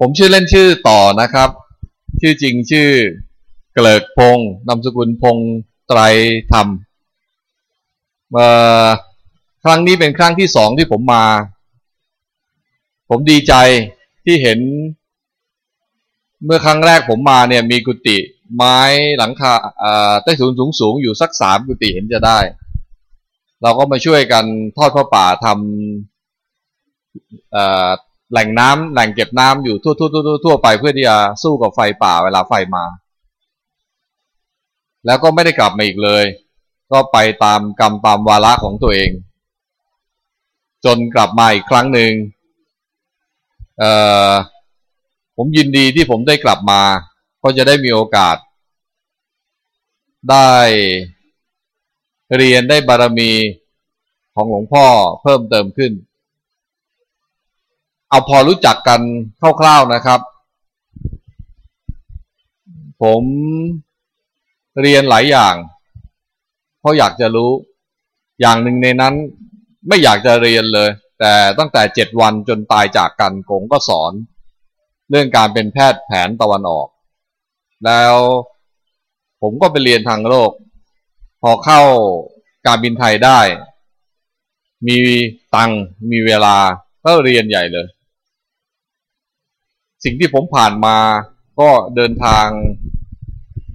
ผมชื่อเล่นชื่อต่อนะครับ ชื่อจริงชื่อเกลิกพงศ์นามสกุลพงศ์ไตรธรรมครั้งนี้เป็นครั้งที่สองที่ผมมา ผมดีใจที่เห็น เมื่อครั้งแรกผมมาเนี่ย มีกุฏิไม้หลังคาใต้สูงสูงสูงอยู่สักสามกุฏิเห็นจะได้ เราก็มาช่วยกันทอดพระป่าทำ แหล่งน้ำแหล่งเก็บน้ำอยู่ทั่วทั่วทั่วทั่วไปเพื่อที่จะสู้กับไฟป่าเวลาไฟมา แล้วก็ไม่ได้กลับมาอีกเลย ก็ไปตามกรรมตามวาระของตัวเอง จนกลับมาอีกครั้งหนึ่งผมยินดีที่ผมได้กลับมาก็จะได้มีโอกาส ได้เรียนได้บารมีของหลวงพ่อเพิ่มเติมขึ้น เอาพอรู้จักกันคร่าวๆนะครับ ผมเรียนหลายอย่าง เพราะอยากจะรู้ อย่างหนึ่งในนั้นไม่อยากจะเรียนเลย แต่ตั้งแต่เจ็ดวันจนตายจากกันกงก็สอน เรื่องการเป็นแพทย์แผนตะวันออก แล้วผมก็ไปเรียนทางโลก พอเข้าการบินไทยได้ มีตังมีเวลาก็เรียนใหญ่เลย สิ่งที่ผมผ่านมาก็เดินทาง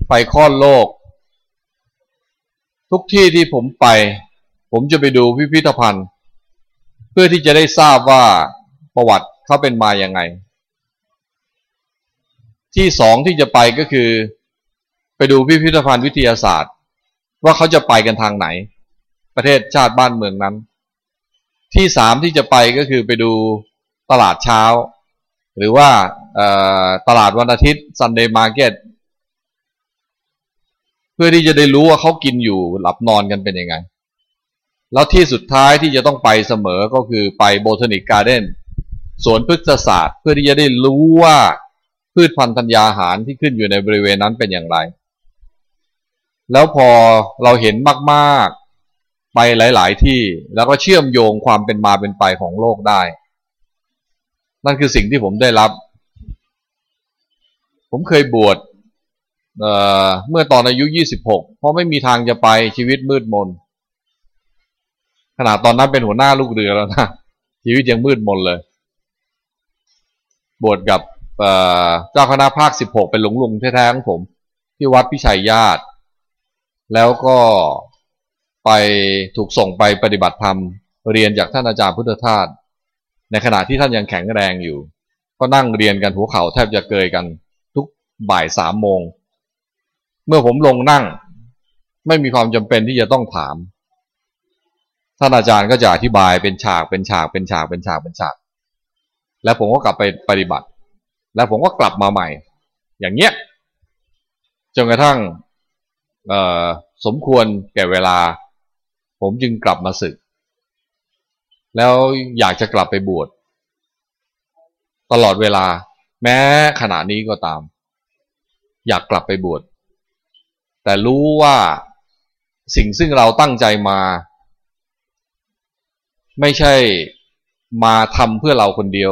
ไปค้อนโลก ทุกที่ที่ผมไป ผมจะไปดูพิพิธภัณฑ์ เพื่อที่จะได้ทราบว่าประวัติเขาเป็นมาอย่างไง ที่สองที่จะไปก็คือ ไปดูพิพิธภัณฑ์วิทยาศาสตร์ ว่าเขาจะไปกันทางไหน ประเทศชาติบ้านเมืองนั้น ที่สามที่จะไปก็คือไปดูตลาดเช้า หรือว่า ตลาดวันอาทิตย์ Sunday Market เพื่อที่จะได้รู้ว่าเขากินอยู่หลับนอนกันเป็นยังไง แล้วที่สุดท้ายที่จะต้องไปเสมอก็คือไปโบทานิกการ์เด้นสวนพฤกษศาสตร์ เพื่อที่จะได้รู้ว่าพืชพันธุ์ธัญญาหารที่ขึ้นอยู่ในบริเวณนั้นเป็นอย่างไร แล้วพอเราเห็นมากๆ ไปหลาย ๆ ที่แล้วก็เชื่อมโยงความเป็นมาเป็นไปของโลกได้ นั่นคือสิ่งที่ผมได้รับ ผมเคยบวชเเมื่อตอนอายุยี่สิบหกเพราะไม่มีทางจะไปชีวิตมืดมน ขนาดตอนนั้นเป็นหัวหน้าลูกเรือแล้วนะชีวิตยังมืดมนเลย บวชกับเจ้าคณะภาคสิบหกเป็นหลวงลุงแท้ๆของผม ที่วัดพิชัยญาติ แล้วก็ไปถูกส่งไปปฏิบัติธรรม เรียนจากท่านอาจารย์พุทธทาสในขณะที่ท่านยังแข็งแรงอยู่ ก็นั่งเรียนกันหัวเข่าแทบจะเกยกัน บ่ายสามโมง เมื่อผมลงนั่ง ไม่มีความจำเป็นที่จะต้องถาม ท่านอาจารย์ก็จะอธิบายเป็นฉากเป็นฉากเป็นฉากเป็นฉากเป็นฉาก แล้วผมก็กลับไปปฏิบัติ แล้วผมก็กลับมาใหม่ อย่างเงี้ยจนกระทั่งสมควรแก่เวลา ผมจึงกลับมาศึก แล้วอยากจะกลับไปบวชตลอดเวลา แม้ขณะนี้ก็ตาม อยากกลับไปบวชแต่รู้ว่าสิ่งซึ่งเราตั้งใจมา ไม่ใช่มาทำเพื่อเราคนเดียว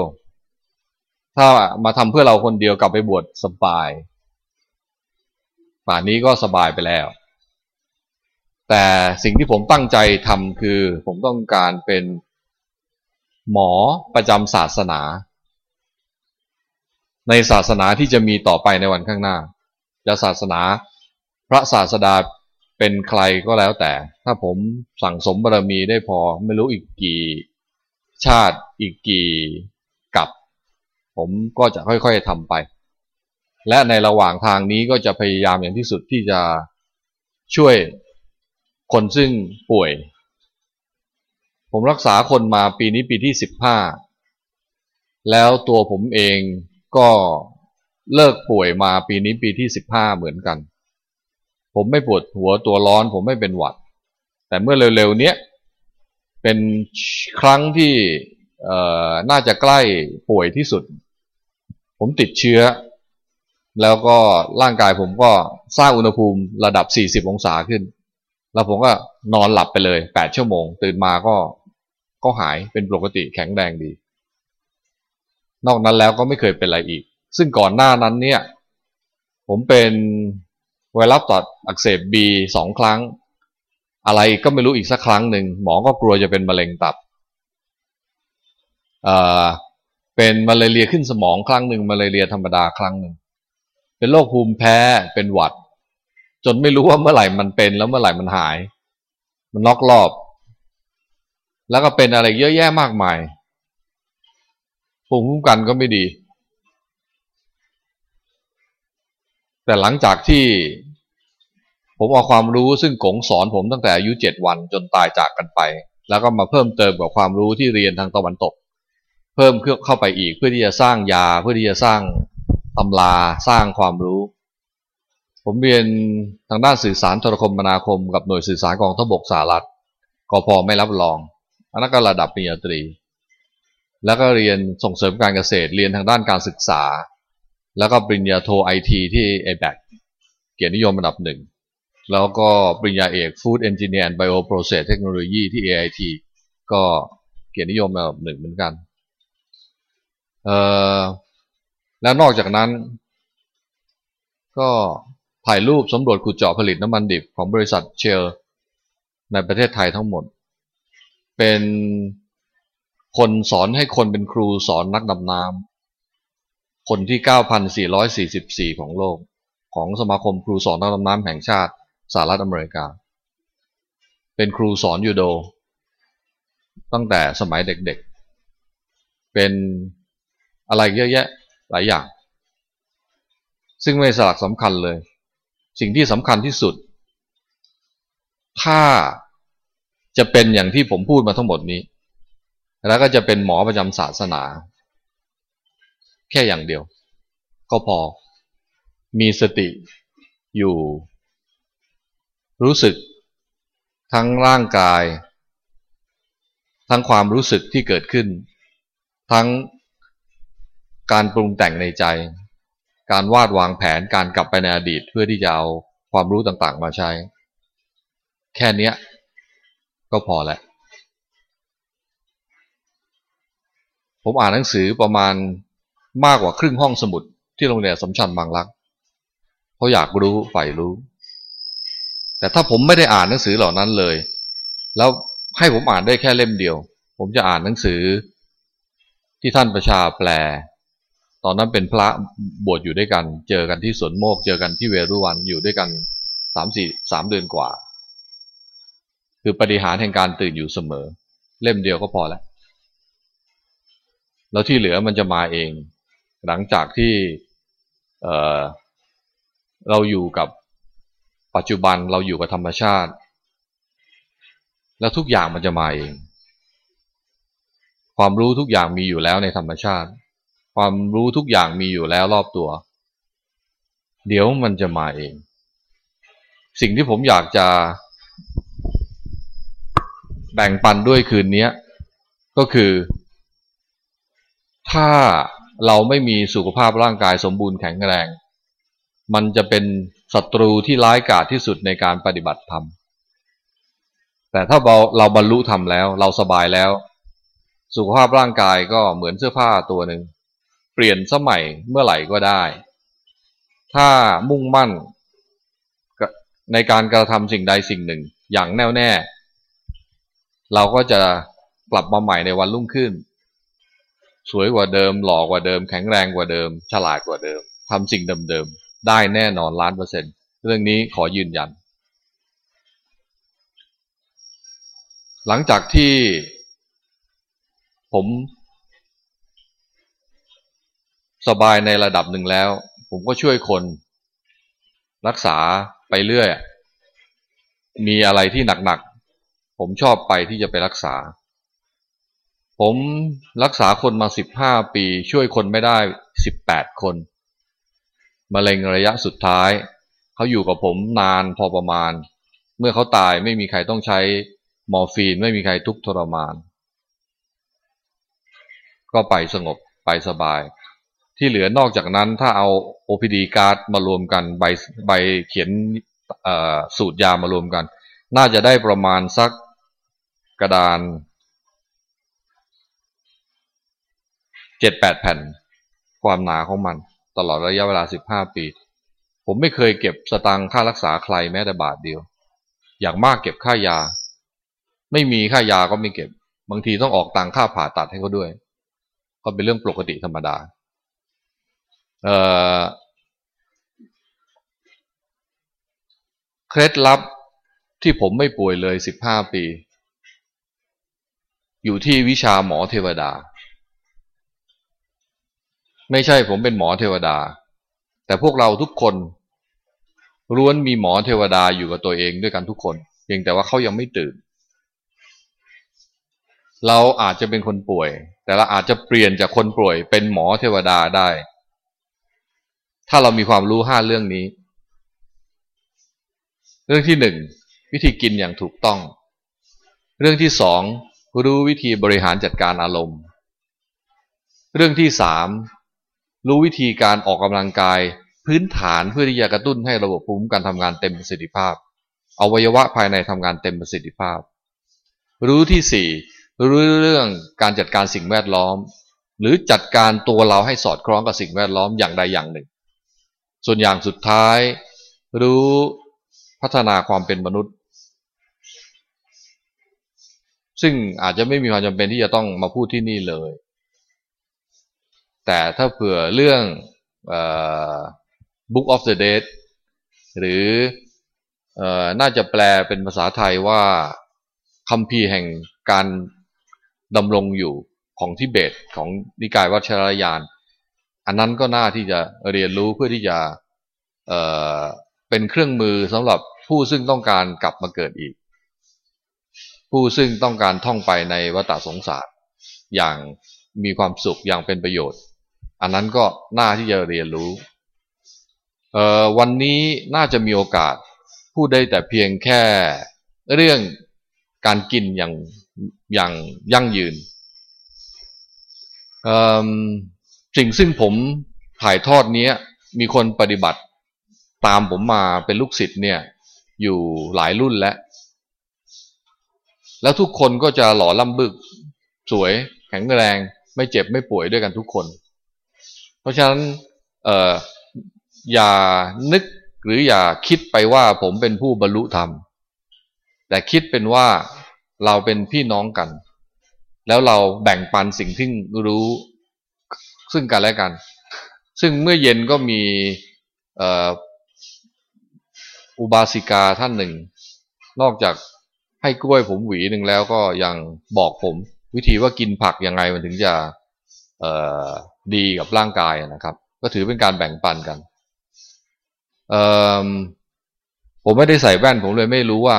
ถ้ามาทำเพื่อเราคนเดียวกลับไปบวชสบายป่านนี้ก็สบายไปแล้ว แต่สิ่งที่ผมตั้งใจทำคือ ผมต้องการเป็นหมอประจำศาสนา ในศาสนาที่จะมีต่อไปในวันข้างหน้า จะศาสนา พระศาสดาเป็นใครก็แล้วแต่ ถ้าผมสั่งสมบารมีได้พอไม่รู้อีกกี่ชาติอีกกี่กับ ผมก็จะค่อยๆทำไป และในระหว่างทางนี้ก็จะพยายามอย่างที่สุดที่จะช่วยคนซึ่งป่วย ผมรักษาคนมาปีนี้ปีที่สิบห้าแล้วตัวผมเองก็ เลิกป่วยมาปีนี้ปีที่สิบห้าเหมือนกัน ผมไม่ปวดหัวตัวร้อน ผมไม่เป็นหวัด แต่เมื่อเร็วๆเนี้ยเป็นครั้งที่น่าจะใกล้ป่วยที่สุด ผมติดเชื้อ แล้วก็ร่างกายผมก็สร้างอุณหภูมิระดับ 40 องศาขึ้น แล้วผมก็นอนหลับไปเลย 8 ชั่วโมง ตื่นมาก็ก็หายเป็นปกติแข็งแรงดี นอกนั้นแล้วก็ไม่เคยเป็นอะไรอีก ซึ่งก่อนหน้านั้นเนี่ย ผมเป็นไวรัสตัดอักเสบบีสองครั้ง อะไรก็ไม่รู้อีกสักครั้งหนึ่ง หมอก็กลัวจะเป็นมะเร็งตับเป็นมาเลเรียขึ้นสมองครั้งหนึ่งมาเลเรียธรรมดาครั้งหนึ่ง เป็นโรคภูมิแพ้เป็นหวัด จนไม่รู้ว่าเมื่อไหร่มันเป็นแล้วเมื่อไหร่มันหาย มันน็อกรอบ แล้วก็เป็นอะไรเยอะแยะมากมายภูมิคุ้มกันก็ไม่ดี แต่หลังจากที่ผมเอาความรู้ซึ่งกงสอนผมตั้งแต่อายุเจ็ดวันจนตายจากกันไป แล้วก็มาเพิ่มเติมกับความรู้ที่เรียนทางตะวันตก เพิ่มเข้าไปอีกเพื่อที่จะสร้างยา เพื่อที่จะสร้างตำราสร้างความรู้ ผมเรียนทางด้านสื่อสารโทรคมนาคม กับหน่วยสื่อสารกองทบกสหรัฐกพไม่รับรองอันนั้นก็ระดับปริญญาตรี แล้วก็เรียนส่งเสริมการเกษตรเรียนทางด้านการศึกษา แล้วก็ปริญญาโทไอทีที่ a b a c เกียรตินิยมระดับหนึ่ง แล้วก็ปริญญาเอก Food Engineer and Bioprocess Technology ที่ AIT ก็เกียรตินิยมระดับหนึ่งเหมือนกันเออแล้วนอกจากนั้น ก็ถ่ายรูปสำรวจขุดเจาะผลิตน้ำมันดิบของบริษัทเชล ในประเทศไทยทั้งหมด เป็นคนสอนให้คนเป็นครูสอนนักดำน้ำ คนที่ 9,444 ของโลก ของสมาคมครูสอนนักดำน้ำแห่งชาติสหรัฐอเมริกา เป็นครูสอนยูโด ตั้งแต่สมัยเด็กๆ เป็นอะไรเยอะแยะหลายอย่าง ซึ่งไม่สลักสำคัญเลย สิ่งที่สำคัญที่สุด ถ้าจะเป็นอย่างที่ผมพูดมาทั้งหมดนี้ แล้วก็จะเป็นหมอประจำศาสนา แค่อย่างเดียว ก็พอมีสติอยู่ รู้สึก ทั้งร่างกาย ทั้งความรู้สึกที่เกิดขึ้น ทั้งการปรุงแต่งในใจ การวาดวางแผนการกลับไปในอดีตเพื่อที่จะเอาความรู้ต่างๆ มาใช้ แค่นี้ก็พอแล้วผมอ่านหนังสือประมาณ มากกว่าครึ่งห้องสมุดที่โรงเรียนสมชันบางรักเพราะอยากรู้ใฝ่รู้ แต่ถ้าผมไม่ได้อ่านหนังสือเหล่านั้นเลย แล้วให้ผมอ่านได้แค่เล่มเดียว ผมจะอ่านหนังสือที่ท่านประชาแปล ตอนนั้นเป็นพระบวชอยู่ด้วยกัน เจอกันที่สวนโมก เจอกันที่เวรุวันอยู่ด้วยกันสามสี่สามเดือนกว่า คือปฏิหารแห่งการตื่นอยู่เสมอ เล่มเดียวก็พอแล้ว แล้วที่เหลือมันจะมาเอง หลังจากที่เเราอยู่กับปัจจุบันเราอยู่กับธรรมชาติ แล้วทุกอย่างมันจะมาเอง ความรู้ทุกอย่างมีอยู่แล้วในธรรมชาติ ความรู้ทุกอย่างมีอยู่แล้วรอบตัว เดี๋ยวมันจะมาเอง สิ่งที่ผมอยากจะแบ่งปันด้วยคืนนี้ก็คือ ถ้า เราไม่มีสุขภาพร่างกายสมบูรณ์แข็งแรง มันจะเป็นศัตรูที่ร้ายกาจที่สุดในการปฏิบัติธรรม แต่ถ้าเราเราบรรลุธรรมแล้ว เราสบายแล้ว สุขภาพร่างกายก็เหมือนเสื้อผ้าตัวหนึ่งเปลี่ยนสมัยเมื่อไหร่ก็ได้ ถ้ามุ่งมั่นในการกระทำสิ่งใดสิ่งหนึ่ง อย่างแน่วแน่ เราก็จะกลับมาใหม่ในวันรุ่งขึ้น สวยกว่าเดิม หล่อกว่าเดิม แข็งแรงกว่าเดิม ฉลาดกว่าเดิมทำสิ่งเดิมๆได้แน่นอนล้านเปอร์เซ็นต์เรื่องนี้ขอยืนยัน หลังจากที่ผมสบายในระดับหนึ่งแล้ว ผมก็ช่วยคนรักษาไปเรื่อย มีอะไรที่หนักๆ ผมชอบไปที่จะไปรักษา ผมรักษาคนมาสิบห้าปี ช่วยคนไม่ได้สิบแปดคนมะเร็งระยะสุดท้าย เขาอยู่กับผมนานพอประมาณ เมื่อเขาตายไม่มีใครต้องใช้มอร์ฟีนไม่มีใครทุกทรมาน ก็ไปสงบไปสบาย ที่เหลือนอกจากนั้นถ้าเอา OPD card มารวมกันใบใบเขียนสูตรยามารวมกัน น่าจะได้ประมาณสักกระดาน เจ็ดแปดแผ่น ความหนาของมัน ตลอดระยะเวลาสิบห้าปี ผมไม่เคยเก็บสตังค่ารักษาใครแม้แต่บาทเดียว อย่างมากเก็บค่ายา ไม่มีค่ายาก็ไม่เก็บ บางทีต้องออกตังค่าผ่าตัดให้เขาด้วย ก็เป็นเรื่องปกติธรรมดาเคล็ดลับที่ผมไม่ป่วยเลยสิบห้าปี อยู่ที่วิชาหมอเทวดา ไม่ใช่ผมเป็นหมอเทวดา แต่พวกเราทุกคนล้วนมีหมอเทวดาอยู่กับตัวเองด้วยกันทุกคน เพียงแต่ว่าเขายังไม่ตื่น เราอาจจะเป็นคนป่วย แต่เราอาจจะเปลี่ยนจากคนป่วย เป็นหมอเทวดาได้ ถ้าเรามีความรู้ห้าเรื่องนี้ เรื่องที่หนึ่งวิธีกินอย่างถูกต้อง เรื่องที่สองรู้วิธีบริหารจัดการอารมณ์ เรื่องที่สาม รู้วิธีการออกกำลังกาย พื้นฐานเพื่อที่จะกระตุ้นให้ระบบภูมิคุ้มกันทำงานเต็มประสิทธิภาพอวัยวะภายในทำงานเต็มประสิทธิภาพ รู้ที่สี่รู้เรื่องการจัดการสิ่งแวดล้อม หรือจัดการตัวเราให้สอดคล้องกับสิ่งแวดล้อมอย่างใดอย่างหนึ่ง ส่วนอย่างสุดท้าย รู้พัฒนาความเป็นมนุษย์ ซึ่งอาจจะไม่มีความจำเป็นที่จะต้องมาพูดที่นี่เลย แต่ถ้าเผื่อเรื่อง Book of the Dead หรืออน่าจะแปลเป็นภาษาไทยว่าคำพีแห่งการดำรงอยู่ของทิเบตของนิกายวัชรยาน อันนั้นก็น่าที่จะเรียนรู้เพื่อที่จะเเป็นเครื่องมือสำหรับผู้ซึ่งต้องการกลับมาเกิดอีก ผู้ซึ่งต้องการท่องไปในวัฏสงสารอย่างมีความสุขอย่างเป็นประโยชน์ อันนั้นก็น่าที่จะเรียนรู้วันนี้น่าจะมีโอกาสพูดได้แต่เพียงแค่เรื่องการกินอย่างอย่างยั่งยืนสิ่งซึ่งผมถ่ายทอดนี้มีคนปฏิบัติตามผมมาเป็นลูกศิษย์เนี่ยอยู่หลายรุ่นแล้ว แล้วทุกคนก็จะหล่อล่ำบึก สวยแข็งแรง ไม่เจ็บไม่ป่วยด้วยกันทุกคน เพราะฉะนั้นเอออย่านึกหรืออย่าคิดไปว่าผมเป็นผู้บรรลุธรรม แต่คิดเป็นว่าเราเป็นพี่น้องกัน แล้วเราแบ่งปันสิ่งที่รู้ซึ่งกันและกัน ซึ่งเมื่อเย็นก็มีอุบาสิกาท่านหนึ่ง นอกจากให้กล้วยผมหวีหนึ่งแล้วก็ยังบอกผม วิธีว่ากินผักยังไงมันถึงจะ ดีกับร่างกายนะครับ ก็ถือเป็นการแบ่งปันกันผมไม่ได้ใส่แว่นผมเลยไม่รู้ว่า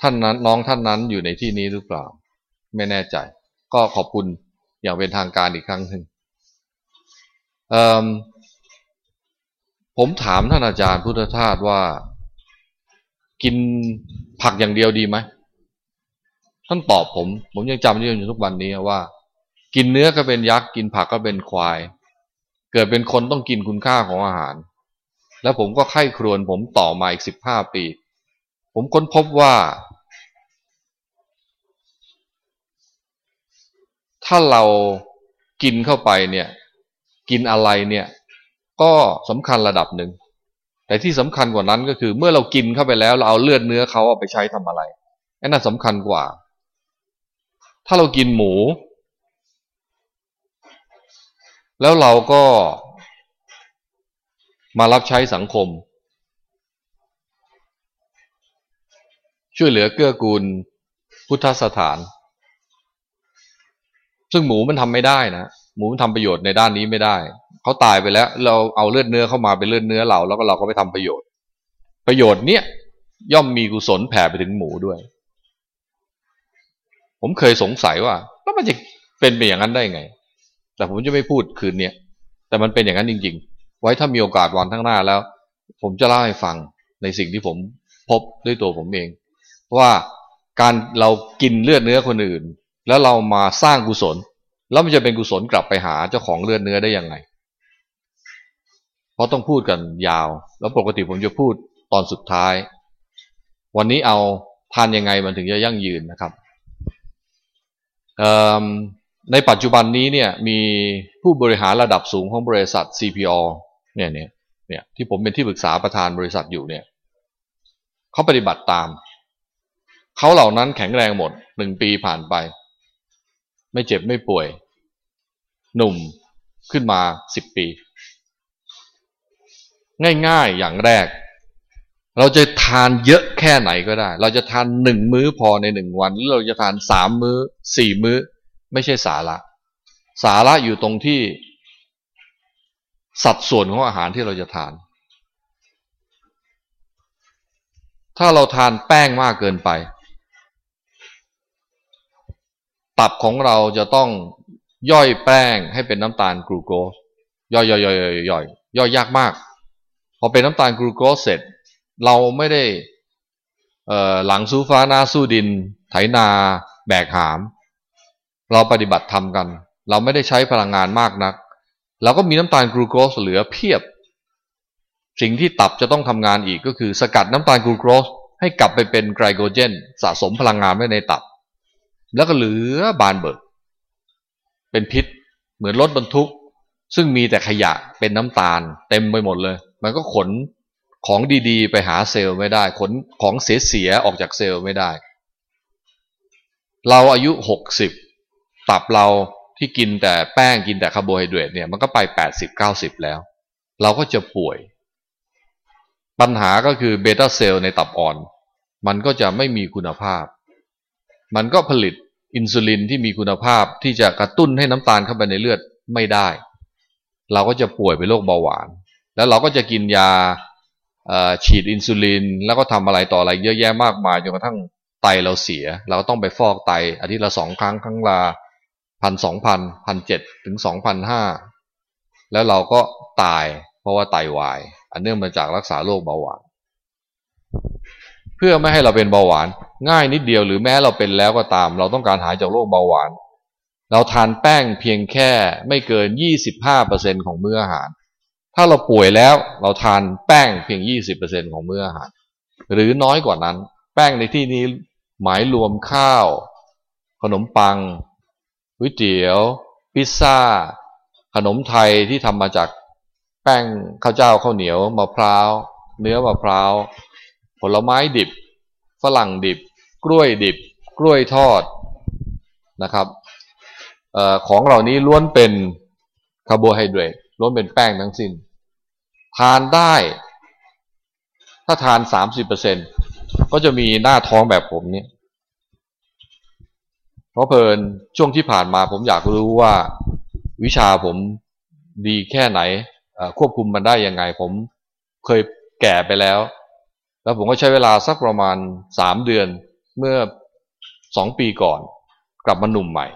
ท่านนั้นน้องท่านนั้นอยู่ในที่นี้หรือเปล่า ไม่แน่ใจ ก็ขอบคุณอย่างเป็นทางการอีกครั้งหนึ่งผมถามท่านอาจารย์พุทธทาสว่า กินผักอย่างเดียวดีไหมท่านตอบผม ผมยังจำได้อยู่ทุกวันนี้ว่า กินเนื้อก็เป็นยักษ์กินผักก็เป็นควาย เกิดเป็นคนต้องกินคุณค่าของอาหาร แล้วผมก็ไข้ครวนผมต่อมาอีกสิบห้าปี ผมค้นพบว่า ถ้าเรากินเข้าไปเนี่ย กินอะไรเนี่ย ก็สำคัญระดับหนึ่งแต่ที่สำคัญกว่านั้นก็คือ เมื่อเรากินเข้าไปแล้วเราเอาเลือดเนื้อเขาเอาไปใช้ทำอะไรอันนั้นสำคัญกว่า ถ้าเรากินหมู แล้วเราก็มารับใช้สังคม ช่วยเหลือเกื้อกูลพุทธสถาน ซึ่งหมูมันทำไม่ได้นะหมูมันทำประโยชน์ในด้านนี้ไม่ได้เขาตายไปแล้ว เราเอาเลือดเนื้อเข้ามาเป็นเลือดเนื้อเรา แล้วก็เราก็ไปทำประโยชน์ ประโยชน์เนี้ยย่อมมีกุศลแผ่ไปถึงหมูด้วย ผมเคยสงสัยว่าแล้วมันจะเป็นไปอย่างนั้นได้ไง แต่ผมจะไม่พูดคืนเนี้ยแต่มันเป็นอย่างนั้นจริง ๆ ไว้ถ้ามีโอกาสวันข้างหน้าแล้ว ผมจะเล่าให้ฟังในสิ่งที่ผมพบด้วยตัวผมเอง ว่าการเรากินเลือดเนื้อคนอื่น แล้วเรามาสร้างกุศล แล้วมันจะเป็นกุศลกลับไปหาเจ้าของเลือดเนื้อได้ยังไง เพราะต้องพูดกันยาว แล้วปกติผมจะพูดตอนสุดท้าย วันนี้เอาทานยังไงมันถึงจะยั่งยืนนะครับ ในปัจจุบันนี้เนี่ยมีผู้บริหารระดับสูงของบริษัท CPO เนี่ยเนี่ยเนี่ยที่ผมเป็นที่ปรึกษาประธานบริษัทอยู่เนี่ยเขาปฏิบัติตาม เขาเหล่านั้นแข็งแรงหมดหนึ่งปีผ่านไป ไม่เจ็บไม่ป่วย หนุ่มขึ้นมาสิบปี ง่ายๆอย่างแรก เราจะทานเยอะแค่ไหนก็ได้ เราจะทานหนึ่งมื้อพอในหนึ่งวัน หรือเราจะทานสามมื้อสี่มื้อ ไม่ใช่สาระ สาระอยู่ตรงที่สัดส่วนของอาหารที่เราจะทาน ถ้าเราทานแป้งมากเกินไป ตับของเราจะต้องย่อยแป้งให้เป็นน้ำตาลกลูโคสย่อยย่อยย่อยย่อยย่อยย่อยยากมาก พอเป็นน้ำตาลกลูโคสเสร็จ เราไม่ได้หลังสู้ฟ้าหน้าสู้ดิน ไถนา แบกหาม เราปฏิบัติทำกัน เราไม่ได้ใช้พลังงานมากนัก เราก็มีน้ำตาลกลูโคสเหลือเพียบ สิ่งที่ตับจะต้องทำงานอีกก็คือสกัดน้ำตาลกลูโคสให้กลับไปเป็นไกลโคเจน สะสมพลังงานไว้ในตับ แล้วก็เหลือบานเบิก เป็นพิษเหมือนรถบรรทุก ซึ่งมีแต่ขยะเป็นน้ำตาล เต็มไปหมดเลย มันก็ขนของดีๆ ไปหาเซลล์ไม่ได้ ขนของเสียๆออกจากเซลล์ไม่ได้ เราอายุหกสิบ ตับเราที่กินแต่แป้งกินแต่คาร์โบไฮเดรตเนี่ยมันก็ไปแปดสิบเก้าสิบแล้ว เราก็จะป่วย ปัญหาก็คือ beta cell ในตับอ่อน มันก็จะไม่มีคุณภาพ มันก็ผลิตอินซูลินที่มีคุณภาพที่จะกระตุ้นให้น้ำตาลเข้าไปในเลือดไม่ได้ เราก็จะป่วยเป็นโรคเบาหวาน แล้วเราก็จะกินยาฉีดอินซูลิน แล้วก็ทำอะไรต่ออะไรเยอะแยะมากมายจนกระทั่งไตเราเสีย เราก็ต้องไปฟอกไตอาทิตย์ละสองครั้งครั้งละ พันสองพันพันเจ็ดถึงสองพันห้าแล้วเราก็ตายเพราะว่าไตาวาย อันเนื่องมาจากรักษาโรคเบาหวาน เพื่อไม่ให้เราเป็นเบาหวาน ง่ายนิดเดียวหรือแม้เราเป็นแล้วก็ตาม เราต้องการหายจากโรคเบาหวาน เราทานแป้งเพียงแค่ไม่เกิน 25%ของมื้ออาหาร ถ้าเราป่วยแล้วเราทานแป้งเพียง 20%ของมื้ออาหาร หรือน้อยกว่านั้น แป้งในที่นี้หมายรวมข้าว ขนมปัง ก๋วยเตี๋ยว พิซซ่า ขนมไทยที่ทำมาจากแป้งข้าวเจ้าข้าวเหนียวมะพร้าวเนื้อมะพร้าวผลไม้ดิบ ฝรั่งดิบ กล้วยดิบ กล้วยทอดนะครับออของเหล่านี้ล้วนเป็นคาร์โบไฮเดรตล้วนเป็นแป้งทั้งสิน้น ทานได้ ถ้าทานสามสิบเปอร์เซ็นก็จะมีหน้าท้องแบบผมเนี่ย ราะเพลินช่วงที่ผ่านมาผมอยากรู้ว่าวิชาผมดีแค่ไหนควบคุมมันได้ยังไง ผมเคยแก่ไปแล้ว แล้วผมก็ใช้เวลาสักประมาณสามเดือนเมื่อสองปีก่อน กลับมาหนุ่มใหม่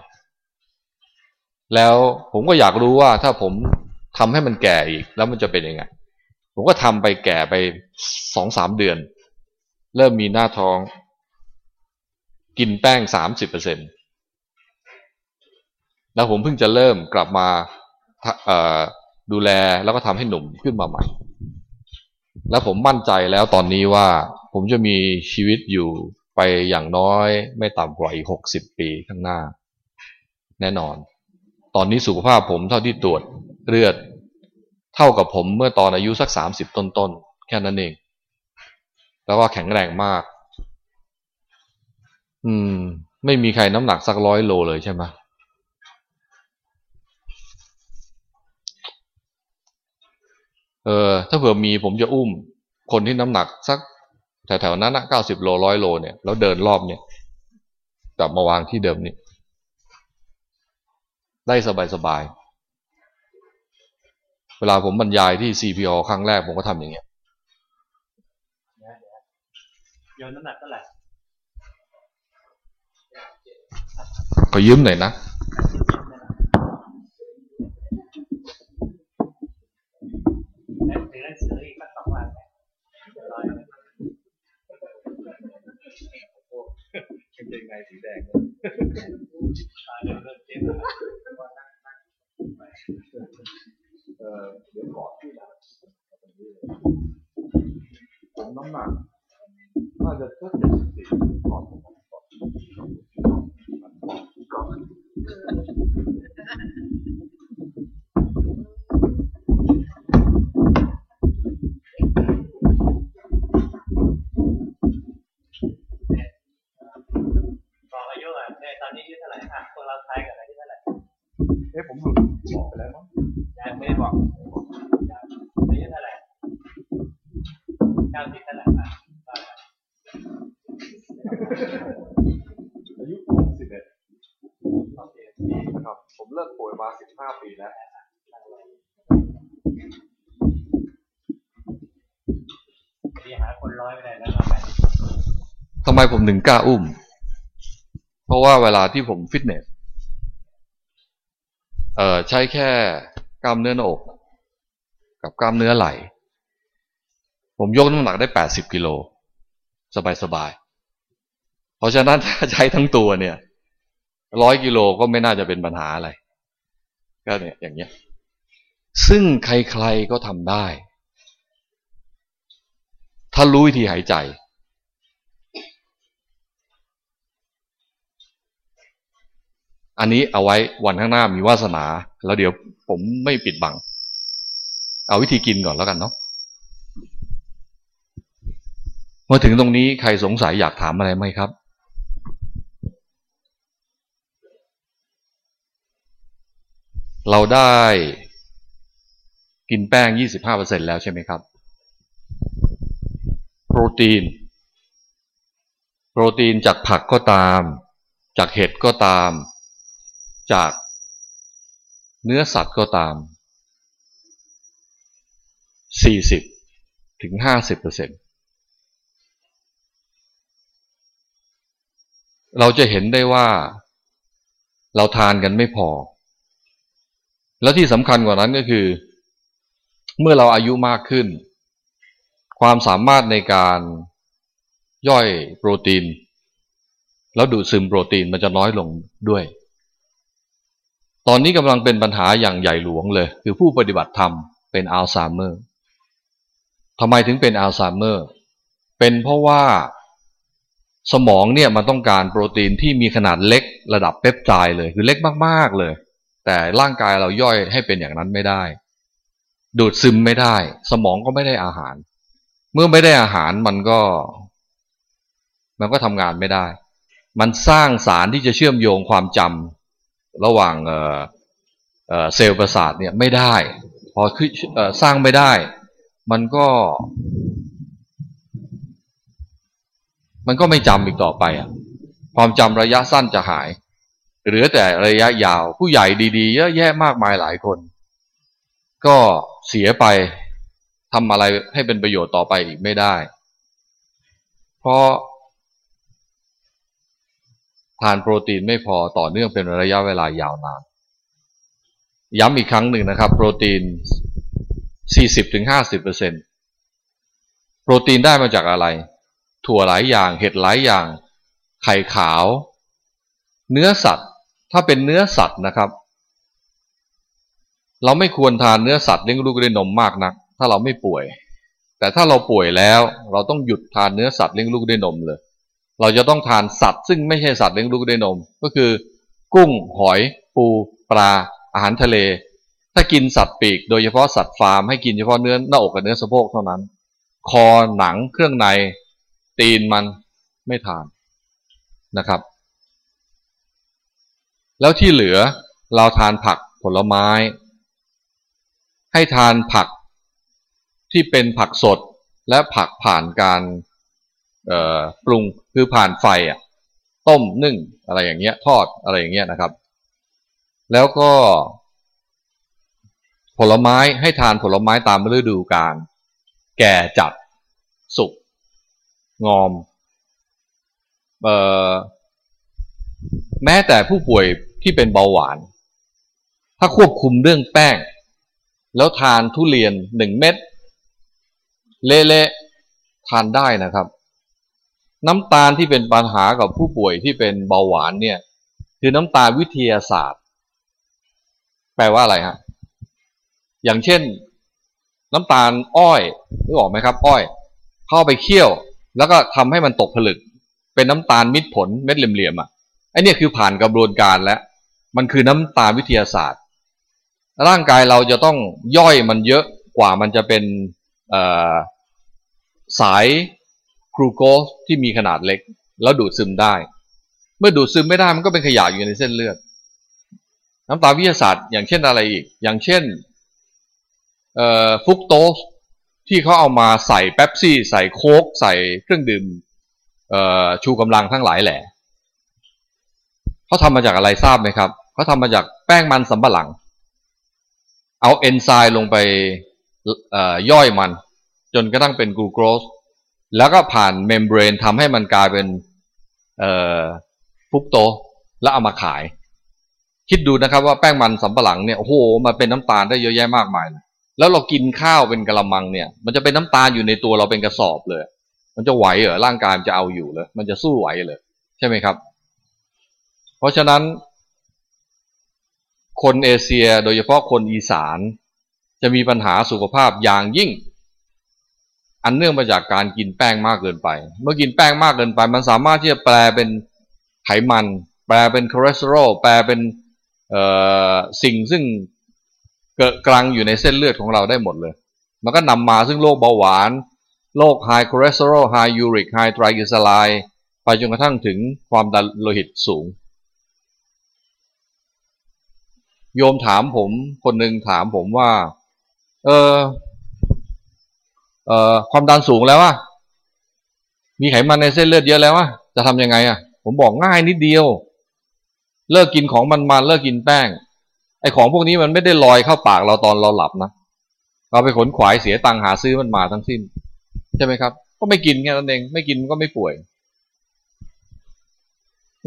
แล้วผมก็อยากรู้ว่าถ้าผมทำให้มันแก่อีกแล้วมันจะเป็นยังไง ผมก็ทำไปแก่ไปสองสามเดือน เริ่มมีหน้าท้อง กินแป้งสามสิบเปอร์เซ็นต์ แล้วผมเพิ่งจะเริ่มกลับมาดูแลแล้วก็ทำให้หนุ่มขึ้นมาใหม่ และผมมั่นใจแล้วตอนนี้ว่าผมจะมีชีวิตอยู่ไปอย่างน้อยไม่ต่ำกว่าอีกหกสิบปีข้างหน้า แน่นอน ตอนนี้สุขภาพผมเท่าที่ตรวจเลือด เท่ากับผมเมื่อตอนอายุสักสามสิบต้นๆแค่นั้นเอง แล้วก็แข็งแรงมาก อืม ไม่มีใครน้ำหนักสักร้อยโลเลยใช่ไหม เออถ้าเผื่อมีผมจะอุ้ม คนที่น้ำหนักสักแถวๆนั้นนะเก้าสิบโลร้อยโลเนี่ยแล้วเดินรอบเนี่ย กลับมาวางที่เดิมนี่ได้สบายๆ เวลาผมบรรยายที่ CPO ครั้งแรกผมก็ทำอย่างเงี้ยโยนน้ำหนักเท่าไหร่ก็ยืมหน่อยนะ ดึงในสีแดงเดี๋ยวกอดที่หลังผมน้ำหนักน่าจะสักเจ็ดสิบสี่กอดผมกอดกอด ผมหลุดบอกไปแล้วมั้งยังไม่ได้บอกอายุเท่าไหร่เก้าสิบเท่าไหร่ครับอายุสิบเอ็ดโอเคนะครับ ผมเลิกป่วยมาสิบห้าปีแล้วดีหาคนร้อยไปได้แล้วเราไปทำไมผมถึงกล้าอุ้ม เพราะว่าเวลาที่ผมฟิตเนสเอ่อ ใช้แค่กล้ามเนื้อหน้าอก กับกล้ามเนื้อไหล่ ผมยกน้ำหนักได้แปดสิบกิโลสบายสบายๆ เพราะฉะนั้นถ้าใช้ทั้งตัวเนี่ยร้อยกิโลก็ไม่น่าจะเป็นปัญหาอะไร ก็เนี่ยอย่างเงี้ย ซึ่งใครๆก็ทำได้ ถ้ารู้วิธีหายใจ อันนี้เอาไว้วันข้างหน้ามีวาสนา แล้วเดี๋ยวผมไม่ปิดบัง เอาวิธีกินก่อนแล้วกันเนาะมาถึงตรงนี้ใครสงสัยอยากถามอะไรไหมครับ เราได้กินแป้ง 25%แล้วใช่ไหมครับ โปรตีน โปรตีนจากผักก็ตาม จากเห็ดก็ตาม จากเนื้อสัตว์ก็ตาม 40ถึง50เปอร์เซ็นเราจะเห็นได้ว่าเราทานกันไม่พอ แล้วที่สำคัญกว่านั้นก็คือ เมื่อเราอายุมากขึ้น ความสามารถในการย่อยโปรตีน แล้วดูดซึมโปรตีนมันจะน้อยลงด้วย ตอนนี้กำลังเป็นปัญหาอย่างใหญ่หลวงเลย คือผู้ปฏิบัติธรรมเป็นอัลไซเมอร์ทำไมถึงเป็นอัลไซเมอร์ เป็นเพราะว่าสมองเนี่ยมันต้องการโปรตีนที่มีขนาดเล็กระดับเปปไทด์เลย คือเล็กมากๆเลย แต่ร่างกายเราย่อยให้เป็นอย่างนั้นไม่ได้ ดูดซึมไม่ได้ สมองก็ไม่ได้อาหาร เมื่อไม่ได้อาหารมันก็ มันก็ทำงานไม่ได้ มันสร้างสารที่จะเชื่อมโยงความจำ ระหว่างเซลล์ประสาทเนี่ยไม่ได้พออสร้างไม่ได้ มันก็ มันก็ไม่จำอีกต่อไปอะความจำระยะสั้นจะหาย เหลือแต่ระยะยาวผู้ใหญ่ดีๆเยอะแยะมากมายหลายคน ก็เสียไปทำอะไรให้เป็นประโยชน์ต่อไปอีกไม่ได้ เพราะ ทานโปรตีนไม่พอต่อเนื่องเป็นระยะเวลายาวนาน ย้ำอีกครั้งหนึ่งนะครับ โปรตีน 40-50%โปรตีนได้มาจากอะไร ถั่วหลายอย่าง เห็ดหลายอย่าง ไข่ขาว เนื้อสัตว์ ถ้าเป็นเนื้อสัตว์นะครับ เราไม่ควรทานเนื้อสัตว์เลี้ยงลูกด้วยนมมากนัก ถ้าเราไม่ป่วย แต่ถ้าเราป่วยแล้ว เราต้องหยุดทานเนื้อสัตว์เลี้ยงลูกด้วยนมเลย เราจะต้องทานสัตว์ ซึ่งไม่ใช่สัตว์เลี้ยงลูกด้วยนม ก็คือ กุ้งหอย ปูปลาอาหารทะเล ถ้ากินสัตว์ปีก โดยเฉพาะสัตว์ฟาร์มให้กินเฉพาะเนื้อหน้าอกกับเนื้อสะโพกเท่านั้น คอหนังเครื่องใน ตีนมันไม่ทานนะครับ แล้วที่เหลือเราทานผักผลไม้ ให้ทานผักที่เป็นผักสดและผักผ่านการปรุง คือผ่านไฟอะต้มนึ่งอะไรอย่างเงี้ย ทอดอะไรอย่างเงี้ยนะครับ แล้วก็ ผลไม้ให้ทานผลไม้ตามฤดูกาลแก่จัด สุกงอมเอ่อแม้แต่ผู้ป่วยที่เป็นเบาหวาน ถ้าควบคุมเรื่องแป้ง แล้วทานทุเรียนหนึ่งเม็ดเละๆทานได้นะครับ น้ำตาลที่เป็นปัญหากับผู้ป่วยที่เป็นเบาหวานเนี่ย คือน้ำตาลวิทยาศาสตร์ แปลว่าอะไรฮะอย่างเช่น น้ำตาลอ้อยนึกออกไหมครับ อ้อย เข้าไปเคี่ยว แล้วก็ทำให้มันตกผลึก เป็นน้ำตาลมิตรผลเม็ดเหลี่ยมๆอะไอเนี่ยคือผ่านกระบวนการแล้ว มันคือน้ำตาลวิทยาศาสตร์ ร่างกายเราจะต้องย่อยมันเยอะกว่ามันจะเป็นสาย กรูโกสที่มีขนาดเล็ก แล้วดูดซึมได้ เมื่อดูดซึมไม่ได้มันก็เป็นขยะอยู่ในเส้นเลือด น้ำตาลวิทยาศาสตร์อย่างเช่นอะไรอีก อย่างเช่นฟุกโตสที่เขาเอามาใส่เป๊ปซี่ ใส่โค้กใส่เครื่องดื่มชูกำลังทั้งหลายแหละเขาทำมาจากอะไรทราบไหมครับเขาทำมาจากแป้งมันสำปะหลัง เอาเอนไซม์ลงไปย่อยมัน จนกระทั่งเป็นกลูโคส แล้วก็ผ่าน membrane ทำให้มันกลายเป็น fructose แล้วเอามาขาย คิดดูนะครับว่าแป้งมันสำปะหลังเนี่ยโอ้โหมันเป็นน้ำตาลได้เยอะแยะมากมายแล้วเรากินข้าวเป็นกะละมังเนี่ย มันจะเป็นน้ำตาลอยู่ในตัวเราเป็นกระสอบเลย มันจะไหวเหรอร่างกายมันจะเอาอยู่เลยมันจะสู้ไหวเลยใช่ไหมครับ เพราะฉะนั้น คนเอเชียโดยเฉพาะคนอีสาน จะมีปัญหาสุขภาพอย่างยิ่ง อันเนื่องมาจากการกินแป้งมากเกินไป เมื่อกินแป้งมากเกินไป มันสามารถที่จะแปลเป็นไขมัน แปลเป็นคอเลสเตอรอลแปลเป็นสิ่งซึ่งเกิดกลางอยู่ในเส้นเลือดของเราได้หมดเลย มันก็นำมาซึ่งโรคเบาหวาน โรค high cholesterol high uric high triglyceride ไปจนกระทั่งถึงความดันโลหิตสูง โยมถามผมคนหนึ่งถามผมว่า เออ ความดันสูงแล้วอะมีไขมันในเส้นเลือดเยอะแล้วอะจะทำยังไงอะผมบอกง่ายนิดเดียว เลิกกินของมันๆเลิกกินแป้ง ไอ้ของพวกนี้มันไม่ได้ลอยเข้าปากเราตอนเราหลับนะเราไปขนขวายเสียตังหาซื้อมันมาทั้งสิ้น ใช่ไหมครับ ก็ไม่กินแค่นั้นเอง ไม่กินก็ไม่ป่วย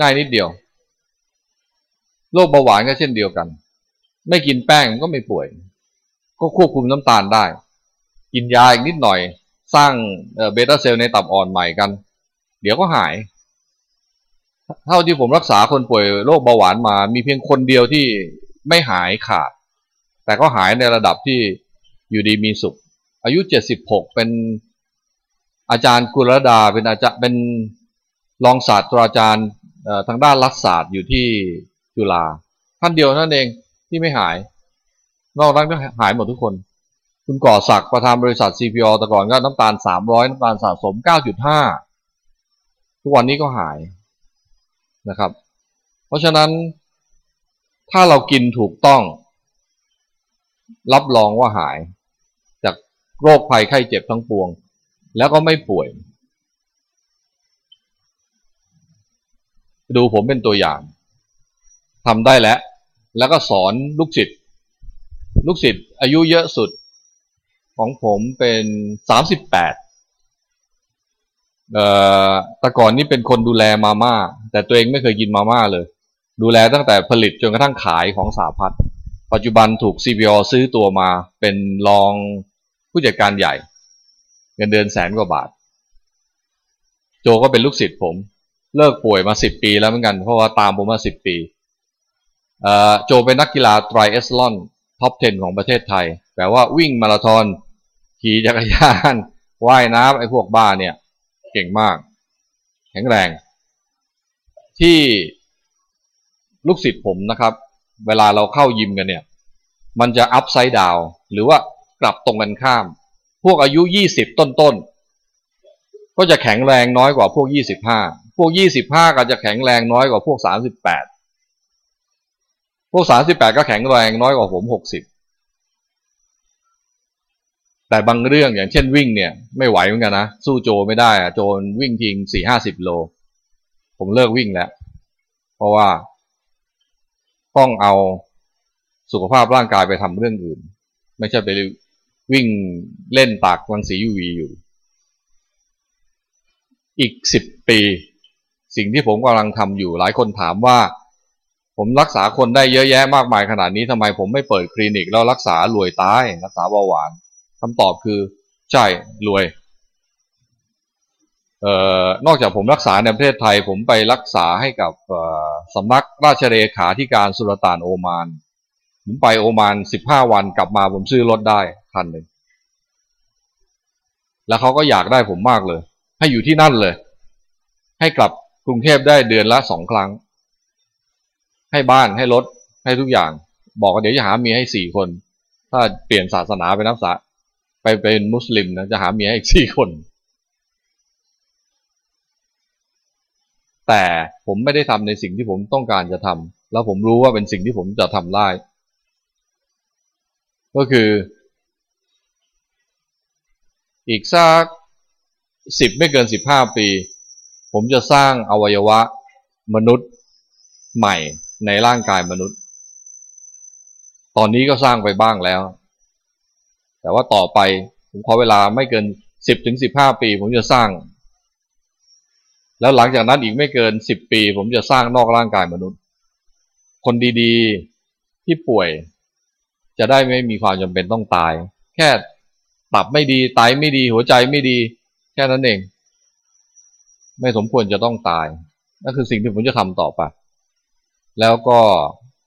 ง่ายนิดเดียวโรคเบาหวานก็เช่นเดียวกัน ไม่กินแป้งก็ไม่ป่วย ก็ควบคุมน้ำตาลได้ กินยาอีกนิดหน่อย สร้างเบต้าเซลล์ในตับอ่อนใหม่กัน เดี๋ยวก็หาย เท่าที่ผมรักษาคนป่วยโรคเบาหวานมา มีเพียงคนเดียวที่ไม่หายขาด แต่ก็หายในระดับที่อยู่ดีมีสุข อายุเจ็ดสิบหกเป็นอาจารย์กุลดาเป็นอาจารย์เป็นรองศาสตราจารย์ทางด้านรัฐศาสตร์อยู่ที่จุฬาท่านเดียวนั่นเองที่ไม่หาย นอกนั้นก็หายหมดทุกคน คุณก่อศักดิ์ประธานบริษัท CPO แต่ก่อนก็น้ำตาลสามร้อยน้ำตาลสะสมเก้าจุดห้าทุกวันนี้ก็หายนะครับ เพราะฉะนั้นถ้าเรากินถูกต้อง รับรองว่าหาย จากโรคภัยไข้เจ็บทั้งปวง แล้วก็ไม่ป่วย ดูผมเป็นตัวอย่างทำได้แล้ว แล้วก็สอนลูกศิษย์ลูกศิษย์อายุเยอะสุด ของผมเป็นสามสิบแปดเอ่อแต่ก่อนนี้เป็นคนดูแลมาม่า แต่ตัวเองไม่เคยกินมาม่าเลย ดูแลตั้งแต่ผลิตจนกระทั่งขายของสาพัฒน์ปัจจุบันถูก CBO ซื้อตัวมาเป็นรองผู้จัดการใหญ่ เงินเดือนแสนกว่าบาท โจก็เป็นลูกศิษย์ผม เลิกป่วยมาสิบปีแล้วเหมือนกัน เพราะว่าตามผมมาสิบปีโจเป็นนักกีฬาไตรเอสลอนtop 10 ของประเทศไทย แปลว่าวิ่งมาราธอน ขี่จักรยานว่ายน้ำไอ้พวกบ้าเนี่ย เก่งมาก แข็งแรง ที่ลูกศิษย์ผมนะครับ เวลาเราเข้ายิมกันเนี่ย มันจะ upside down หรือว่ากลับตรงกันข้าม พวกอายุยี่สิบต้นๆ ก็จะแข็งแรงน้อยกว่าพวกยี่สิบห้าพวกยี่สิบห้าก็จะแข็งแรงน้อยกว่าพวกสามสิบแปดพวกสามสิบแปดก็แข็งแรงน้อยกว่าผมหกสิบ แต่บางเรื่องอย่างเช่นวิ่งเนี่ย ไม่ไหวเหมือนกันนะ สู้โจไม่ได้อะโจนวิ่งทิ้งสี่ห้าสิบโล ผมเลิกวิ่งแล้ว เพราะว่าต้องเอาสุขภาพร่างกายไปทำเรื่องอื่น ไม่ใช่ไปวิ่งเล่นตากรังสียูวีอยู่ อีกสิบปี สิ่งที่ผมกำลังทำอยู่หลายคนถามว่า ผมรักษาคนได้เยอะแยะมากมายขนาดนี้ทำไมผมไม่เปิดคลินิกแล้วรักษารวยตาย รักษาเบาหวาน คำตอบคือใช่รวยเอ่อนอกจากผมรักษาในประเทศไทย ผมไปรักษาให้กับสำนักราชเลขาธิการสุลต่านโอมานผมไปโอมานสิบห้าวันกลับมาผมซื้อรถได้คันหนึ่งแล้วเขาก็อยากได้ผมมากเลย ให้อยู่ที่นั่นเลย ให้กลับกรุงเทพได้เดือนละสองครั้ง ให้บ้านให้รถให้ทุกอย่าง บอกว่าเดี๋ยวจะหาเมียให้สี่คน ถ้าเปลี่ยนศาสนาไปนับศา ไปเป็นมุสลิมนะจะหาเมียให้อีกสี่คน แต่ผมไม่ได้ทำในสิ่งที่ผมต้องการจะทแล้วผมรู้ว่าเป็นสิ่งที่ผมจะทำได้ ก็คืออีกสักสิบไม่เกินสิบห้าปี ผมจะสร้างอวัยวะมนุษย์ใหม่ในร่างกายมนุษย์ ตอนนี้ก็สร้างไปบ้างแล้ว แต่ว่าต่อไปผมขอเวลาไม่เกินสิบถึงสิบห้าปี ผมจะสร้าง แล้วหลังจากนั้นอีกไม่เกินสิบปี ผมจะสร้างนอกร่างกายมนุษย์ คนดีๆที่ป่วย จะได้ไม่มีความจำเป็นต้องตาย แค่ตับไม่ดีไตไม่ดี หัวใจไม่ดี แค่นั้นเอง ไม่สมควรจะต้องตายนั่นคือสิ่งที่ผมจะทำต่อไปแล้วก็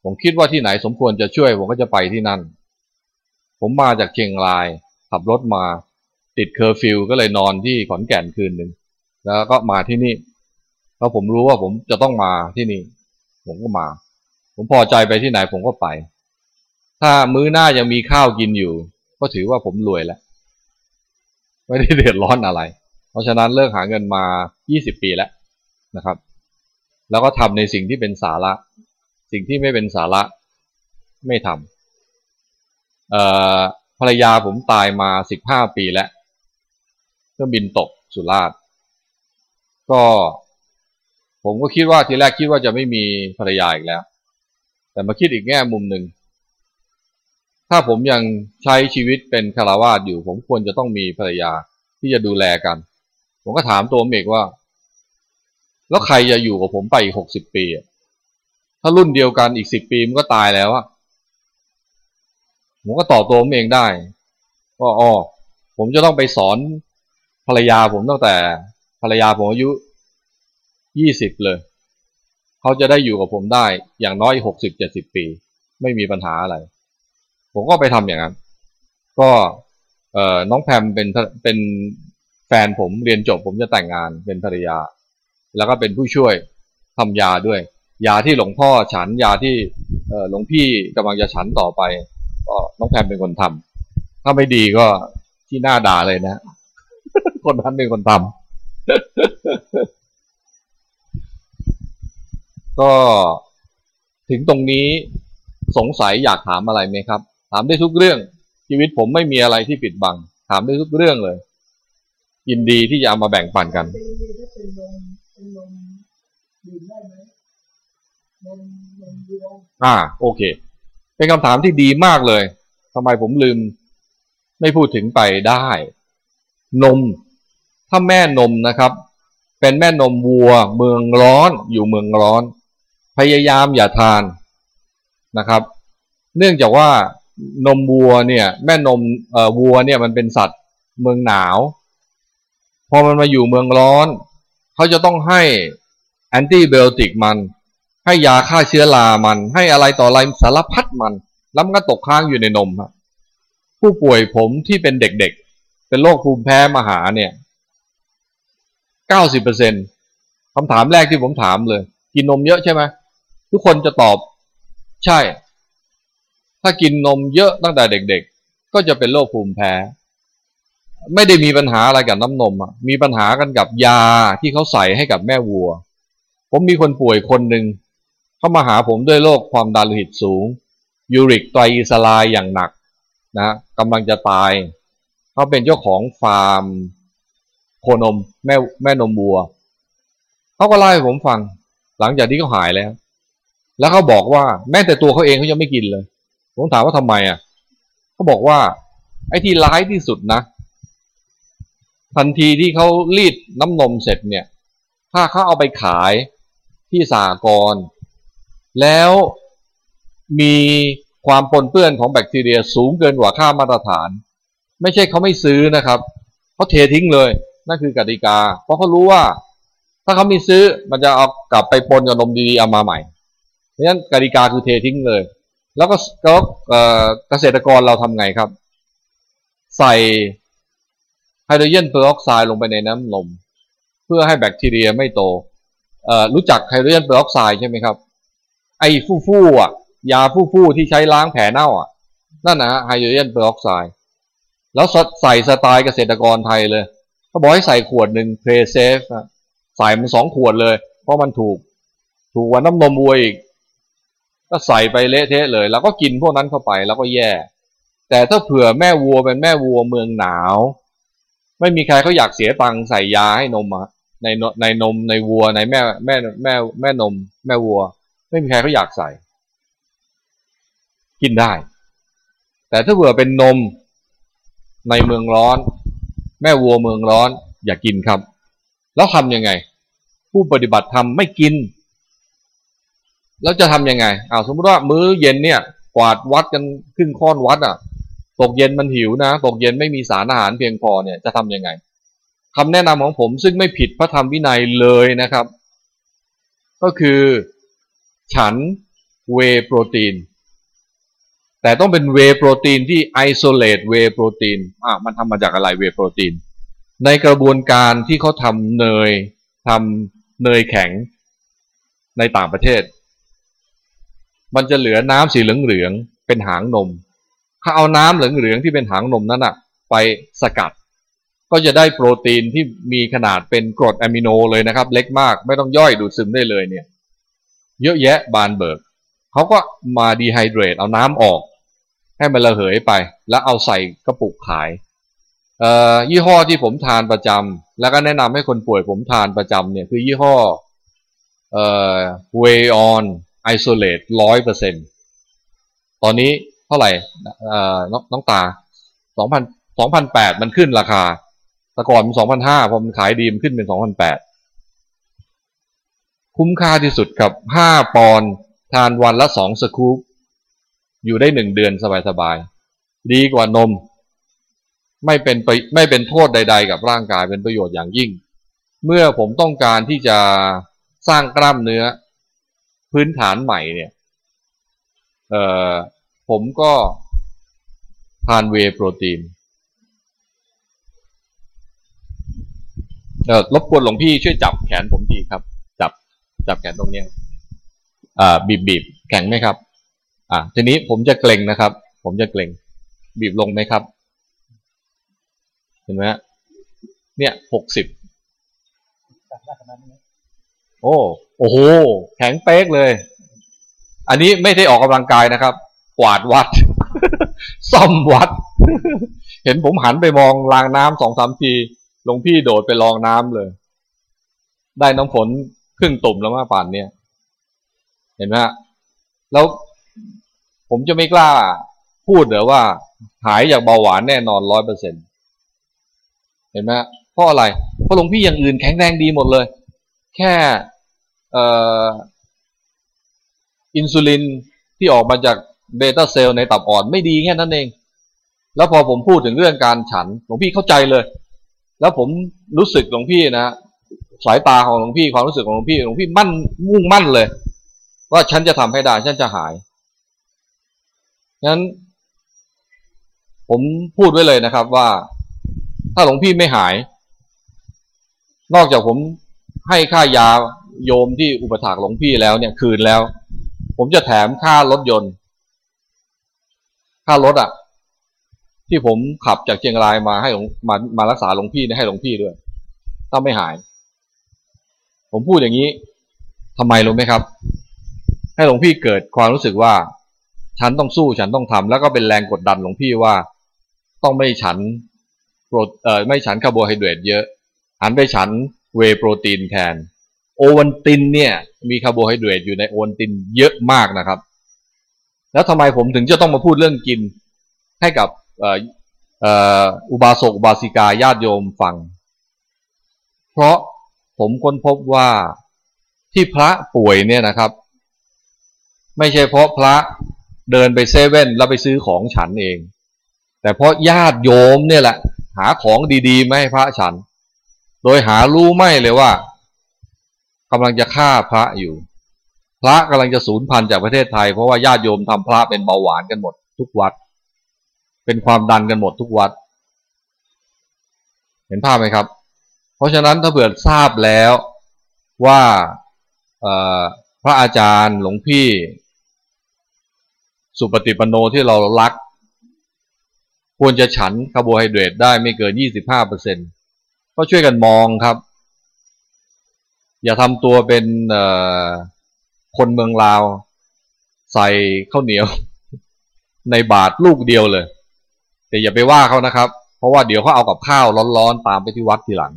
ผมคิดว่าที่ไหนสมควรจะช่วย ผมก็จะไปที่นั่น ผมมาจากเชียงราย ขับรถมาติดเคอร์ฟิวก็เลยนอนที่ขอนแก่นคืนหนึ่งแล้วก็มาที่นี่แล้วผมรู้ว่าผมจะต้องมาที่นี่ ผมก็มา ผมพอใจไปที่ไหนผมก็ไป ถ้ามื้อหน้ายังมีข้าวกินอยู่ ก็ถือว่าผมรวยแล้วไม่ได้เดือดร้อนอะไร เพราะฉะนั้นเลิกหาเงินมา 20 ปีแล้วนะครับ แล้วก็ทำในสิ่งที่เป็นสาระ สิ่งที่ไม่เป็นสาระไม่ทำ ภรรยาผมตายมาสิบห้าปีแล้วเครื่องบินตกสุราษฎร์ก็ ผมก็คิดว่าทีแรกคิดว่าจะไม่มีภรรยาอีกแล้ว แต่มาคิดอีกแง่มุมหนึ่งถ้าผมยังใช้ชีวิตเป็นคารวาสอยู่ ผมควรจะต้องมีภรรยาที่จะดูแลกัน ผมก็ถามตัวเมกว่า แล้วใครจะอยู่กับผมไปอีกหกสิบปี ถ้ารุ่นเดียวกันอีกสิบปีมันก็ตายแล้วอะ ผมก็ตอบตัวผมเองได้ว่าอ๋อผมจะต้องไปสอนภรรยาผมตั้งแต่ภรรยาผมอายุยี่สิบเลย เขาจะได้อยู่กับผมได้อย่างน้อยหกสิบเจ็ดสิบปี ไม่มีปัญหาอะไร ผมก็ไปทำอย่างนั้น ก็เอ่อน้องแพมเป็นเป็นแฟนผมเรียนจบผมจะแต่งงานเป็นภรรยา แล้วก็เป็นผู้ช่วยทำยาด้วย ยาที่หลวงพ่อฉันยาที่หลวงพี่กำลังจะฉันต่อไป ก็น้องแพมเป็นคนทำถ้าไม่ดีก็ที่หน้าด่าเลยนะ คนนั้นเป็นคนทำก็ถึงตรงนี้สงสัยอยากถามอะไรไหมครับ ถามได้ทุกเรื่อง ชีวิตผมไม่มีอะไรที่ปิดบัง ถามได้ทุกเรื่องเลย ยินดีที่จะเอามาแบ่งปันกันเป็นนมดื่มได้ไหมนมนมวัวอ่า โอเค เป็นคำถามที่ดีมากเลยทำไมผมลืม ไม่พูดถึงไปได้ นม ถ้าแม่นมนะครับ เป็นแม่นมวัว เมืองร้อนอยู่เมืองร้อน พยายามอย่าทานนะครับ เนื่องจากว่านมวัวเนี่ย แม่นมวัวเนี่ยมันเป็นสัตว์เมืองหนาว พอมันมาอยู่เมืองร้อน เขาจะต้องให้แอนติไบโอติกมัน ให้ยาฆ่าเชื้อรามัน ให้อะไรต่ออะไรสารพัดมัน แล้วมันก็ตกค้างอยู่ในนมครับผู้ป่วยผมที่เป็นเด็กๆ เป็นโรคภูมิแพ้มาหาเนี่ยเก้าสิบเปอร์เซ็นคำถามแรกที่ผมถามเลย กินนมเยอะใช่ไหมทุกคนจะตอบใช่ ถ้ากินนมเยอะตั้งแต่เด็กๆ ก็จะเป็นโรคภูมิแพ้ ไม่ได้มีปัญหาอะไรกับน้ำนมมีปัญหากันกับยาที่เขาใส่ให้กับแม่วัว ผมมีคนป่วยคนหนึ่ง เข้ามาหาผมด้วยโรคความดันโลหิตสูง ยูริกไตรอิสลายอย่างหนักนะกำลังจะตาย เขาเป็นเจ้าของฟาร์มโคนมแม่แม่นมวัว เขาก็เล่าให้ผมฟัง หลังจากที่เขาหายแล้ว แล้วเขาบอกว่าแม้แต่ตัวเขาเองเขายังไม่กินเลย ผมถามว่าทำไมอะเขาบอกว่า ไอ้ที่ร้ายที่สุดนะ ทันทีที่เขารีดน้ำนมเสร็จเนี่ย ถ้าเขาเอาไปขายที่สากร แล้วมีความปนเปื้อนของแบคทีเรียสูงเกินกว่าค่ามาตรฐาน ไม่ใช่เขาไม่ซื้อนะครับเขาเททิ้งเลย นั่นคือกติกา เพราะเขารู้ว่า ถ้าเขาไม่ซื้อมันจะเอากลับไปปนกับนมดีๆเอามาใหม่เพราะฉะนั้นกติกาคือเททิ้งเลย แล้วก็เกษตรกรเราทำไงครับ ใส่ไฮโดรเจนเปอร์ออกไซด์ลงไปในน้ำนม เพื่อให้แบคทีเรียไม่โตรู้จักไฮโดรเจนเปอร์ออกไซด์ใช่ไหมครับ ไอ้ฟู่ฟู่อะ ยาฟู่ฟู่ที่ใช้ล้างแผลเน่าอะ นั่นนะไฮโดรเจนเปอร์ออกไซด์แล้วใส่สไตล์เกษตรกรไทยเลยเขาบอกให้ใส่ขวดหนึ่ง play safe ใส่มันสองขวดเลย เพราะมันถูก ถูกกว่าน้ำนมวัวอีก ก็ใส่ไปเละเทะเลย แล้วก็กินพวกนั้นเข้าไปแล้วก็แย่ แต่ถ้าเผื่อแม่วัวเป็นแม่วัวเมืองหนาว ไม่มีใครเขาอยากเสียตังค์ใส่ยาให้นมอะในในนมในวัวในแม่แม่แม่แม่นม แม่วัว ไม่มีใครเขาอยากใส่ กินได้ แต่ถ้าเผื่อเป็นนมในเมืองร้อน แม่วัวเมืองร้อน อย่ากินครับ แล้วทำยังไง ผู้ปฏิบัติธรรมไม่กิน แล้วจะทำยังไงอ้าวสมมติว่ามื้อเย็นเนี่ยกวาดวัดกันขึ้นค้อนวัดอะตกเย็นมันหิวนะตกเย็นไม่มีสารอาหารเพียงพอเนี่ยจะทำยังไงคำแนะนำของผมซึ่งไม่ผิดพระธรรมวินัยเลยนะครับ ก็คือ ฉัน whey protein แต่ต้องเป็น whey protein ที่ isolate whey protein อะมันทำมาจากอะไร whey protein ในกระบวนการที่เขาทำเนยทำเนยแข็งในต่างประเทศ มันจะเหลือน้ำสีเหลืองๆเป็นหางนมเขาเอาน้ำเหลืองๆที่เป็นหางนมนั้นอะไปสกัด ก็จะได้โปรตีนที่มีขนาดเป็นกรดอะมิโนเลยนะครับ เล็กมากไม่ต้องย่อยดูดซึมได้เลยเนี่ย เยอะแยะบานเบิกเขาก็มาดีไฮเดรตเอาน้ำออก ให้มันระเหยไป แล้วเอาใส่กระปุกขายยี่ห้อที่ผมทานประจำแล้วก็แนะนำให้คนป่วยผมทานประจำเนี่ยคือยี่ห้อเอ่อเวออนไอโซเลตร้อยเปอร์เซ็นตอนนี้เท่าไหร่เอ่อน้องตาสองพันสองพันแปดมันขึ้นราคา แต่ก่อนมันสองพันห้าพอมันขายดีมันขึ้นเป็นสองพันแปด คุ้มค่าที่สุดครับห้าปอนทานวันละสองสกู๊ปอยู่ได้หนึ่งเดือนสบายๆดีกว่านม ไม่เป็นไปไม่เป็นโทษใด ๆ กับร่างกายเป็นประโยชน์อย่างยิ่ง เมื่อผมต้องการที่จะสร้างกล้ามเนื้อ พื้นฐานใหม่เนี่ยเอ่อผมก็ทานเวโปรตีนเออรบกวนหลวงพี่ช่วยจับแขนผมทีครับ จับแขนตรงเนี้ยอ่าบีบบีบแข็งไหมครับ อ่าทีนี้ผมจะเกรงนะครับ ผมจะเกรงบีบลงไหมครับ เห็นไหมเนี่ยหกสิบโอ้โอ้โห แข็งเป๊กเลย อันนี้ไม่ได้ออกกำลังกายนะครับ กวาดวัด ซ่อมวัด เห็นผมหันไปมองรางน้ำสองสามทีหลวงพี่โดดไปลองน้ำเลย ได้น้ำฝน ครึ่งตุ่มแล้วมาป่านเนี่ย เห็นไหมแล้วผมจะไม่กล้าพูดเดี๋ยวว่า หายจากเบาหวานแน่นอนร้อยเปอร์เซ็นเห็นไหมเพราะอะไร เพราะหลวงพี่อย่างอื่นแข็งแรงดีหมดเลย แค่เอ่ออินซูลินที่ออกมาจากเบต้าเซลล์ในตับอ่อนไม่ดีแค่นั้นเอง แล้วพอผมพูดถึงเรื่องการฉัน หลวงพี่เข้าใจเลย แล้วผมรู้สึกหลวงพี่นะ สายตาของหลวงพี่ความรู้สึกของหลวงพี่หลวงพี่มั่นมุ่งมั่นเลย ว่าฉันจะทำให้ได้ฉันจะหายงั้น ผมพูดไว้เลยนะครับ ว่า ถ้าหลวงพี่ไม่หาย นอกจากผมให้ค่ายาโยมที่อุปถากหลวงพี่แล้วเนี่ยคืนแล้ว ผมจะแถมค่ารถยนต์ ค่ารถอะ่ะ ที่ผมขับจากเชียงรายมาให้หลวงมามารักษาหลวงพี่ให้หลวงพี่ด้วย ถ้าไม่หาย ผมพูดอย่างนี้ทำไมรู้ไหมครับ ให้หลวงพี่เกิดความรู้สึกว่า ฉันต้องสู้ฉันต้องทำแล้วก็เป็นแรงกดดันหลวงพี่ว่า ต้องไม่ฉันโปรเอ่อไม่ฉันคาร์โบไฮเดรตเยอะ หันไปฉัน whey protein แทน โอวันตินเนี่ย มีคาร์โบไฮเดรตอยู่ในโอวันตินเยอะมากนะครับ แล้วทำไมผมถึงจะต้องมาพูดเรื่องกินให้กับอุบาสกอุบาสิกาญาติโยมฟัง เพราะ ผมค้นพบว่าที่พระป่วยเนี่ยนะครับ ไม่ใช่เพราะพระเดินไปเซเว่นแล้วไปซื้อของฉันเอง แต่เพราะญาติโยมเนี่ยแหละ หาของดีๆไม่ให้พระฉัน โดยหารู้ไม่เลยว่ากำลังจะฆ่าพระอยู่ พระกำลังจะสูญพันธุ์จากประเทศไทย เพราะว่าญาติโยมทำพระเป็นเบาหวานกันหมดทุกวัด เป็นความดันกันหมดทุกวัด เห็นภาพไหมครับ เพราะฉะนั้นถ้าเผื่อทราบแล้วว่าพระอาจารย์หลวงพี่ สุปฏิปโนที่เรารัก ควรจะฉันคาร์โบไฮเดรตได้ไม่เกินยี่สิบห้าเปอร์เซ็นก็ช่วยกันมองครับ อย่าทำตัวเป็นคนเมืองลาว ใส่ข้าวเหนียว ในบาทลูกเดียวเลย แต่อย่าไปว่าเขานะครับ เพราะว่าเดี๋ยวเขาเอากับข้าวร้อนๆ ตามไปที่วัดทีหลัง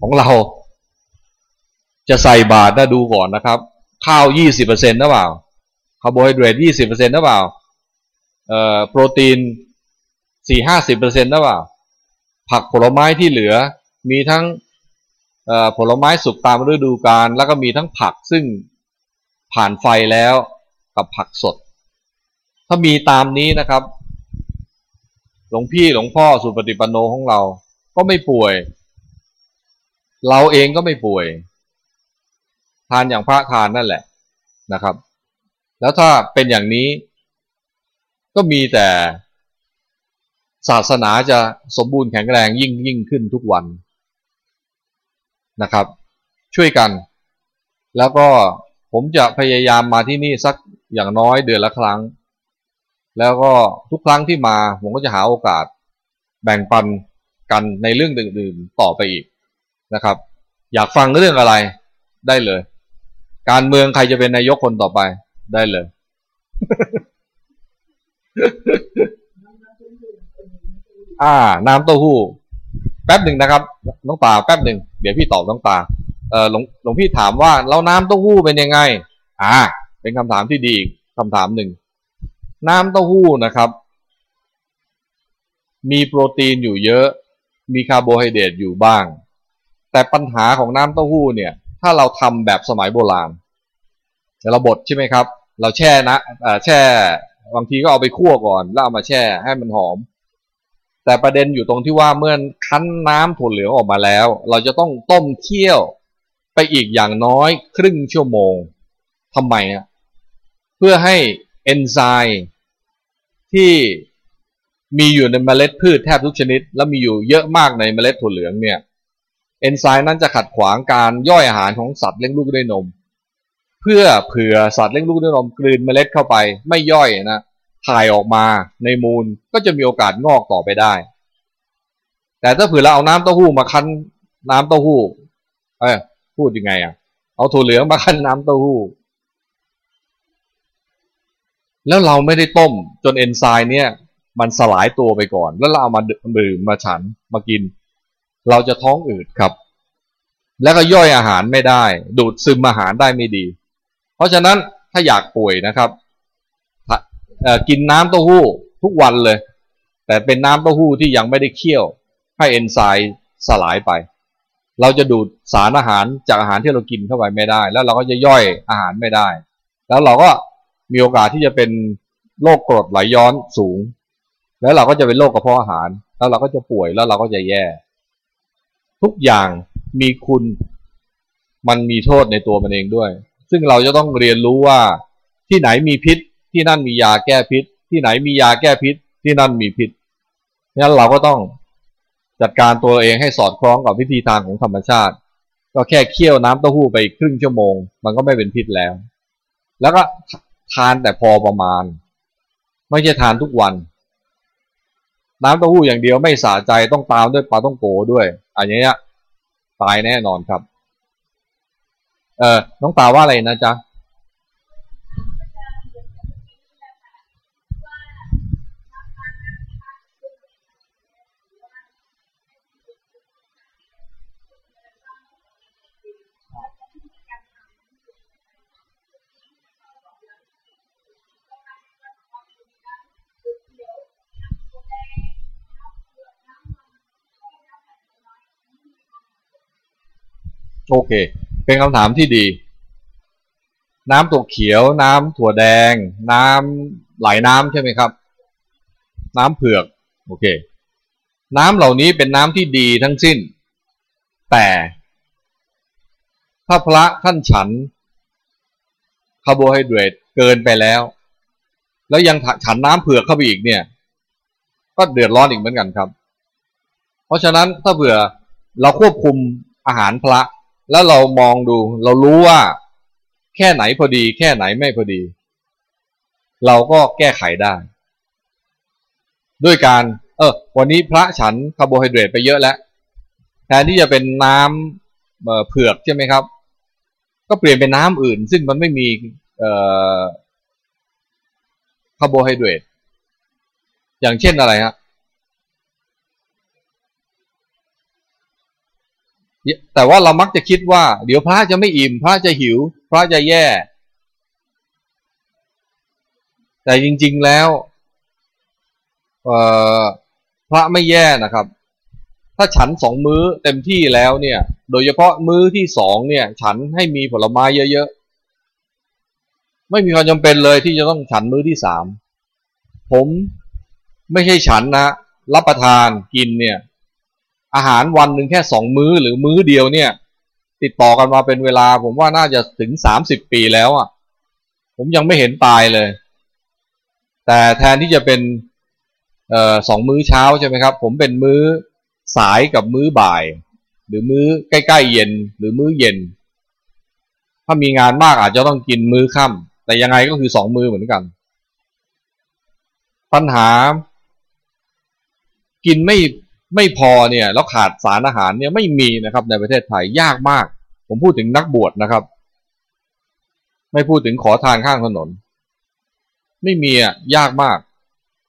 ของเรา จะใส่บาทน่าดูก่อนนะครับ ข้าวยี่สิบเปอร์เซ็นต์นะเปล่าคาร์โบไฮเดรตยี่สิบเปอร์เซ็นต์นะเปล่าเอ่อโปรตีนสี่ห้าสิบเปอร์เซ็นต์นะเปล่า ผักผลไม้ที่เหลือมีทั้งผลไม้สุกตามฤดูกาลแล้วก็มีทั้งผักซึ่งผ่านไฟแล้วกับผักสด ถ้ามีตามนี้นะครับ หลวงพี่หลวงพ่อสุปฏิปันโนของเรา ก็ไม่ป่วย เราเองก็ไม่ป่วย ทานอย่างพระทานนั่นแหละนะครับ แล้วถ้าเป็นอย่างนี้ก็มีแต่ศาสนาจะสมบูรณ์แข็งแรงยิ่งยิ่งขึ้นทุกวันนะครับ ช่วยกัน แล้วก็ผมจะพยายามมาที่นี่สักอย่างน้อยเดือนละครั้ง แล้วก็ทุกครั้งที่มา ผมก็จะหาโอกาสแบ่งปันกันในเรื่องอื่นๆต่อไปอีก นะครับ อยากฟังเรื่องอะไรได้เลย การเมืองใครจะเป็นนายกคนต่อไปได้เลย อ่า น้ำเต้าหู้ แป๊บหนึ่งนะครับ น้องตาแป๊บหนึ่งเดี๋ยวพี่ตอบน้องตาเออหลวงหลวงพี่ถามว่าแล้วน้ำเต้าหู้เป็นยังไง อ่า เป็นคำถามที่ดีคำถามหนึ่งน้ำเต้าหู้นะครับ มีโปรตีนอยู่เยอะ มีคาร์โบไฮเดรตอยู่บ้าง แต่ปัญหาของน้ำเต้าหู้เนี่ย ถ้าเราทำแบบสมัยโบราณเราบดใช่ไหมครับ เราแช่นะแช่บางทีก็เอาไปคั่วก่อน แล้วเอามาแช่ให้มันหอม แต่ประเด็นอยู่ตรงที่ว่าเมื่อคั้นน้ำถั่วเหลืองออกมาแล้ว เราจะต้องต้มเคี่ยวไปอีกอย่างน้อยครึ่งชั่วโมงทำไมอะเพื่อให้เอนไซม์ที่มีอยู่ในเมล็ดพืชแทบทุกชนิด แล้วมีอยู่เยอะมากในเมล็ดถั่วเหลืองเนี่ย เอนไซม์นั้นจะขัดขวางการย่อยอาหารของสัตว์เลี้ยงลูกด้วยนม เพื่อเผื่อสัตว์เลี้ยงลูกด้วยนมกลืนเมล็ดเข้าไปไม่ย่อยนะถ่ายออกมาในมูลก็จะมีโอกาสงอกต่อไปได้ แต่ถ้าเผื่อเราเอาน้ำเต้าหู้มาคั้นน้ำเต้าหู้ เอ้ยพูดยังไงอะ เอาถั่วเหลืองมาคั้นน้ำเต้าหู้ แล้วเราไม่ได้ต้มจนเอนไซม์เนี่ย มันสลายตัวไปก่อน แล้วเราเอามาดื่มมาฉันมากิน เราจะท้องอืดครับ แล้วก็ย่อยอาหารไม่ได้ ดูดซึมอาหารได้ไม่ดี เพราะฉะนั้นถ้าอยากป่วยนะครับกินน้ำเต้าหู้ทุกวันเลย แต่เป็นน้ำเต้าหู้ที่ยังไม่ได้เคี่ยว ให้เอนไซม์สลายไป เราจะดูดสารอาหารจากอาหารที่เรากินเข้าไปไม่ได้ แล้วเราก็จะย่อยอาหารไม่ได้ แล้วเราก็มีโอกาสที่จะเป็นโรคกรดไหลย้อนสูง แล้วเราก็จะเป็นโรคกระเพาะอาหาร แล้วเราก็จะป่วยแล้วเราก็จะแย่ ทุกอย่างมีคุณมันมีโทษในตัวมันเองด้วย ซึ่งเราจะต้องเรียนรู้ว่าที่ไหนมีพิษ ที่นั่นมียาแก้พิษ ที่ไหนมียาแก้พิษ ที่นั่นมีพิษงั้นเราก็ต้องจัดการตัวเองให้สอดคล้องกับวิธีทางของธรรมชาติ ก็แค่เคี่ยวน้ำเต้าหู้ไปครึ่งชั่วโมง มันก็ไม่เป็นพิษแล้ว แล้วก็ทานแต่พอประมาณ ไม่ใช่ทานทุกวัน น้ำเต้าหู้อย่างเดียวไม่สะใจต้องตามด้วยปลาต้องโกด้วยอันนี้ตายแน่นอนครับ เออน้องตาว่าอะไรนะจ๊ะ โอเค เป็นคำถามที่ดี น้ำถั่วเขียว น้ำถั่วแดง น้ำอะไรนะใช่ไหมครับ น้ำเผือก โอเค น้ำเหล่านี้เป็นน้ำที่ดีทั้งสิ้น แต่ถ้าพระท่านฉันคาร์โบไฮเดรตเกินไปแล้ว แล้วยังฉันน้ำเผือกเข้าไปอีกเนี่ย ก็เดือดร้อนอีกเหมือนกันครับ เพราะฉะนั้นถ้าเผื่อเราควบคุมอาหารพระ แล้วเรามองดู เรารู้ว่า แค่ไหนพอดี แค่ไหนไม่พอดี เราก็แก้ไขได้ ด้วยการ เออ วันนี้พระฉันคาร์โบไฮเดรตไปเยอะแล้ว แทนที่จะเป็นน้ำเผือกใช่ไหมครับ ก็เปลี่ยนเป็นน้ำอื่น ซึ่งมันไม่มีคาร์โบไฮเดรตอย่างเช่นอะไรฮะ แต่ว่าเรามักจะคิดว่า เดี๋ยวพระจะไม่อิ่ม พระจะหิว พระจะแย่ แต่จริง ๆแล้วพระไม่แย่นะครับ ถ้าฉันสองมื้อเต็มที่แล้วเนี่ย โดยเฉพาะมื้อที่สองเนี่ย ฉันให้มีผลไม้เยอะๆ ไม่มีความจำเป็นเลยที่จะต้องฉันมื้อที่สามผมไม่ใช่ฉันนะรับประทานกินเนี่ย อาหารวันหนึ่งแค่สองมื้อหรือมื้อเดียวเนี่ย ติดต่อกันมาเป็นเวลา ผมว่าน่าจะถึงสามสิบปีแล้วอะ ผมยังไม่เห็นตายเลย แต่แทนที่จะเป็นออสองมื้อเช้าใช่ไหมครับ ผมเป็นมื้อสายกับมื้อบ่าย หรือมื้อใกล้ๆเย็นหรือมื้อเย็น ถ้ามีงานมากอาจจะต้องกินมื้อค่ำแต่ยังไงก็คือสองมื้อเหมือนกัน ปัญหา กินไม่ ไม่พอเนี่ยแล้วขาดสารอาหารเนี่ยไม่มีนะครับในประเทศไทยยากมาก ผมพูดถึงนักบวชนะครับ ไม่พูดถึงขอทานข้างถนน ไม่มีอะยากมาก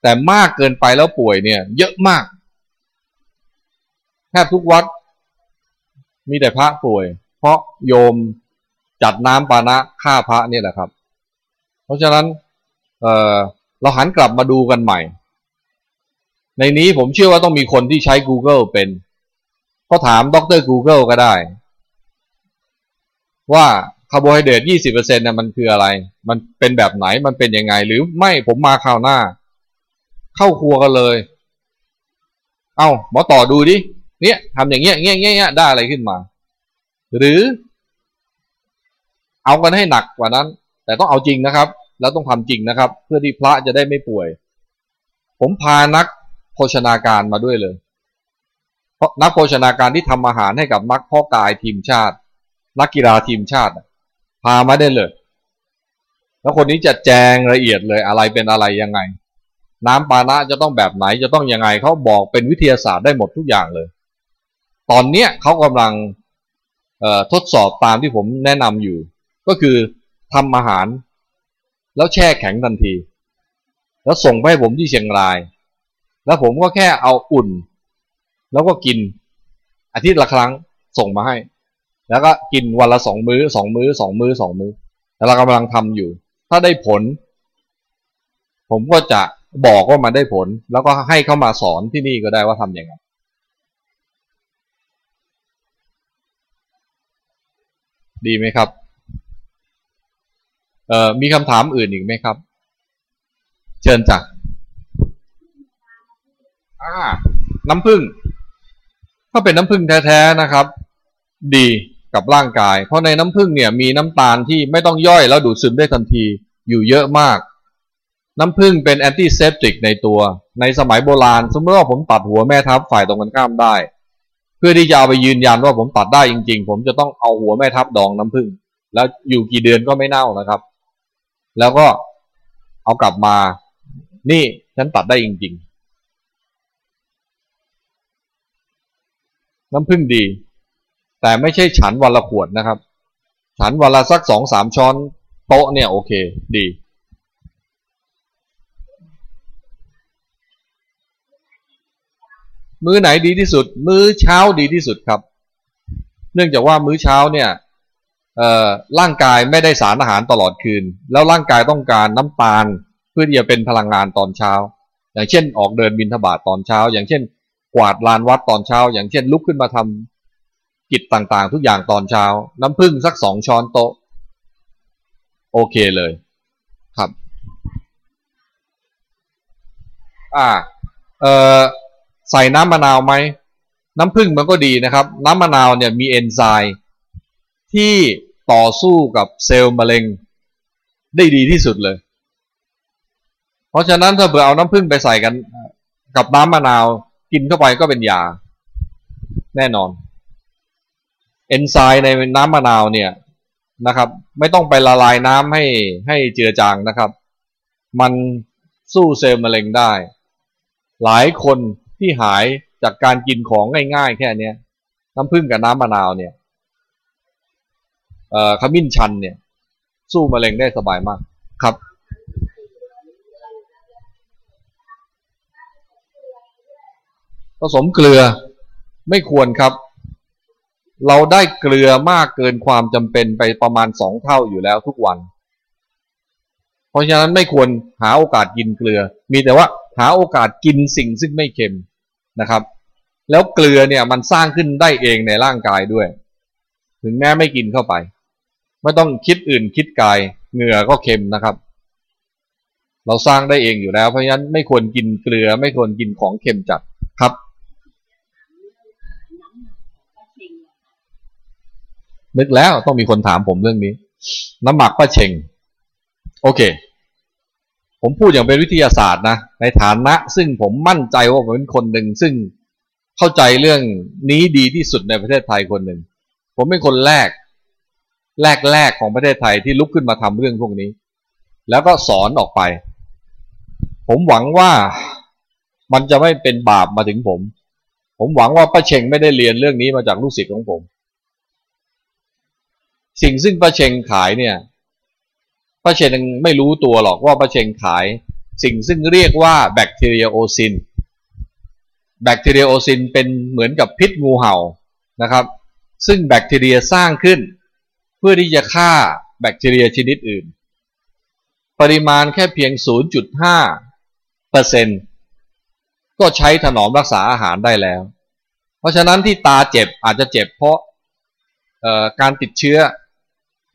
แต่มากเกินไปแล้วป่วยเนี่ย เยอะมากแทบทุกวัด มีแต่พระป่วย เพราะโยมจัดน้ำปานะฆ่าพระนี่แหละครับ เพราะฉะนั้นเเราหันกลับมาดูกันใหม่ ในนี้ผมเชื่อว่าต้องมีคนที่ใช้ Google เป็น ก็ถามดร Google ก็ได้ ว่าคาร์โบไฮเดรตยี่สิบเปอร์เซ็นต์น่ะมันคืออะไร มันเป็นแบบไหนมันเป็นยังไง หรือไม่ผมมาคราวหน้า เข้าครัวกันเลย เอา้าหมอต่อดูดิเนี่ยทำอย่างเงี้ยเงี้ยเงี้ยได้อะไรขึ้นมา หรือ เอากันให้หนักกว่านั้น แต่ต้องเอาจริงนะครับ แล้วต้องทำจริงนะครับ เพื่อที่พระจะได้ไม่ป่วย ผมพานัก ภชนาการมาด้วยเลย เพราะนักโภชนาการที่ทำอาหารให้กับนักพ่อกายทีมชาติ นักกีฬาทีมชาติพามาได้เลย แล้วคนนี้จะแจงละเอียดเลยอะไรเป็นอะไรยังไง น้ำปานะจะต้องแบบไหนจะต้องยังไงเขาบอกเป็นวิทยาศาสตร์ได้หมดทุกอย่างเลย ตอนเนี้ยเขากำลังทดสอบตามที่ผมแนะนำอยู่ ก็คือทำอาหาร แล้วแช่แข็งทันที แล้วส่งไปให้ผมที่เชียงราย แล้วผมก็แค่เอาอุ่น แล้วก็กิน อาทิตย์ละครั้งส่งมาให้ แล้วก็กินวันละสองมือ้อสองมือ้อสองมือ้อสองมือ้อแล้วเรากำลังทำอยู่ ถ้าได้ผล ผมก็จะบอกว่ามันได้ผล แล้วก็ให้เข้ามาสอนที่นี่ก็ได้ว่าทำยังไงดีไหมครับ เอ่อ มีคำถามอื่นอีกไหมครับ เชิญจ้ะาน้ำผึ้งถ้าเป็นน้ำผึ้งแท้ๆนะครับ ดีกับร่างกาย เพราะในน้ำผึ้งเนี่ยมีน้ำตาลที่ไม่ต้องย่อยแล้วดูดซึมได้ทันทีอยู่เยอะมาก น้ำผึ้งเป็น antiseptic ในตัว ในสมัยโบราณ สมมติว่าผมตัดหัวแม่ทัพฝ่ายตรงกันข้ามได้ เพื่อที่จะเอาไปยืนยันว่าผมตัดได้จริง ๆ ผมจะต้องเอาหัวแม่ทัพดองน้ำผึ้งแล้วอยู่กี่เดือนก็ไม่เน่านะครับ แล้วก็เอากลับมา นี่ฉันตัดได้จริง ๆ น้ำผึ้งดี แต่ไม่ใช่ฉันวันละขวดนะครับ ฉันวันละสักสองสามช้อนโต๊ะเนี่ยโอเคดี มื้อไหนดีที่สุด มื้อเช้าดีที่สุดครับ เนื่องจากว่ามื้อเช้าเนี่ยร่างกายไม่ได้สารอาหารตลอดคืน แล้วร่างกายต้องการน้ำตาล เพื่อที่จะเป็นพลังงานตอนเช้า อย่างเช่น ออกเดินบินทบาทตอนเช้า อย่างเช่น กวาดลานวัดตอนเช้า อย่างเช่นลุกขึ้นมาทำกิจต่างๆ ทุกอย่างตอนเช้า น้ำผึ้งสักสองช้อนโต๊ะ โอเคเลยครับ อ่า เอ่อใส่น้ำมะนาวไหม น้ำผึ้งมันก็ดีนะครับ น้ำมะนาวเนี่ยมีเอนไซม์ที่ต่อสู้กับเซลล์มะเร็งได้ดีที่สุดเลย เพราะฉะนั้นถ้าเผื่อเอาน้ำผึ้งไปใส่กันกับน้ำมะนาว กินเข้าไปก็เป็นยา แน่นอน เอนไซม์ในน้ำมะนาวเนี่ยนะครับ ไม่ต้องไปละลายน้ำให้ให้เจือจางนะครับ มันสู้เซลล์มะเร็งได้ หลายคนที่หายจากการกินของง่ายๆ แค่นี้น้ำผึ้งกับน้ำมะนาวเนี่ยขมิ้นชันเนี่ย สู้มะเร็งได้สบายมากครับ ผสมเกลือไม่ควรครับ เราได้เกลือมากเกินความจำเป็นไปประมาณสองเท่าอยู่แล้วทุกวัน เพราะฉะนั้นไม่ควรหาโอกาสกินเกลือ มีแต่ว่าหาโอกาสกินสิ่งซึ่งไม่เค็มนะครับ แล้วเกลือเนี่ยมันสร้างขึ้นได้เองในร่างกายด้วย ถึงแม้ไม่กินเข้าไป ไม่ต้องคิดอื่นคิดกายเหงื่อก็เค็มนะครับ เราสร้างได้เองอยู่แล้ว เพราะฉะนั้นไม่ควรกินเกลือไม่ควรกินของเค็มจัดครับ นึกแล้วต้องมีคนถามผมเรื่องนี้ น้ำหมักป้าเชงโอเค ผมพูดอย่างเป็นวิทยาศาสตร์นะ ในฐานะซึ่งผมมั่นใจว่าผมเป็นคนหนึ่งซึ่งเข้าใจเรื่องนี้ดีที่สุดในประเทศไทยคนหนึ่ง ผมเป็นคนแรก แรกแรกของประเทศไทยที่ลุกขึ้นมาทำเรื่องพวกนี้ แล้วก็สอนออกไป ผมหวังว่ามันจะไม่เป็นบาปมาถึงผม ผมหวังว่าป้าเชงไม่ได้เรียนเรื่องนี้มาจากลูกศิษย์ของผม สิ่งซึ่งป้าเชงขายเนี่ยป้าเชงไม่รู้ตัวหรอกว่าป้าเชงขาย สิ่งซึ่งเรียกว่าแบคทีเรียโอซินแบคทีเรียโอซินเป็นเหมือนกับพิษงูเห่านะครับ ซึ่งแบคทีเรียสร้างขึ้น เพื่อที่จะฆ่าแบคทีเรียชนิดอื่น ปริมาณแค่เพียง 0.5เปอร์เซ็นก็ใช้ถนอมรักษาอาหารได้แล้ว เพราะฉะนั้นที่ตาเจ็บอาจจะเจ็บเพราะการติดเชื้อ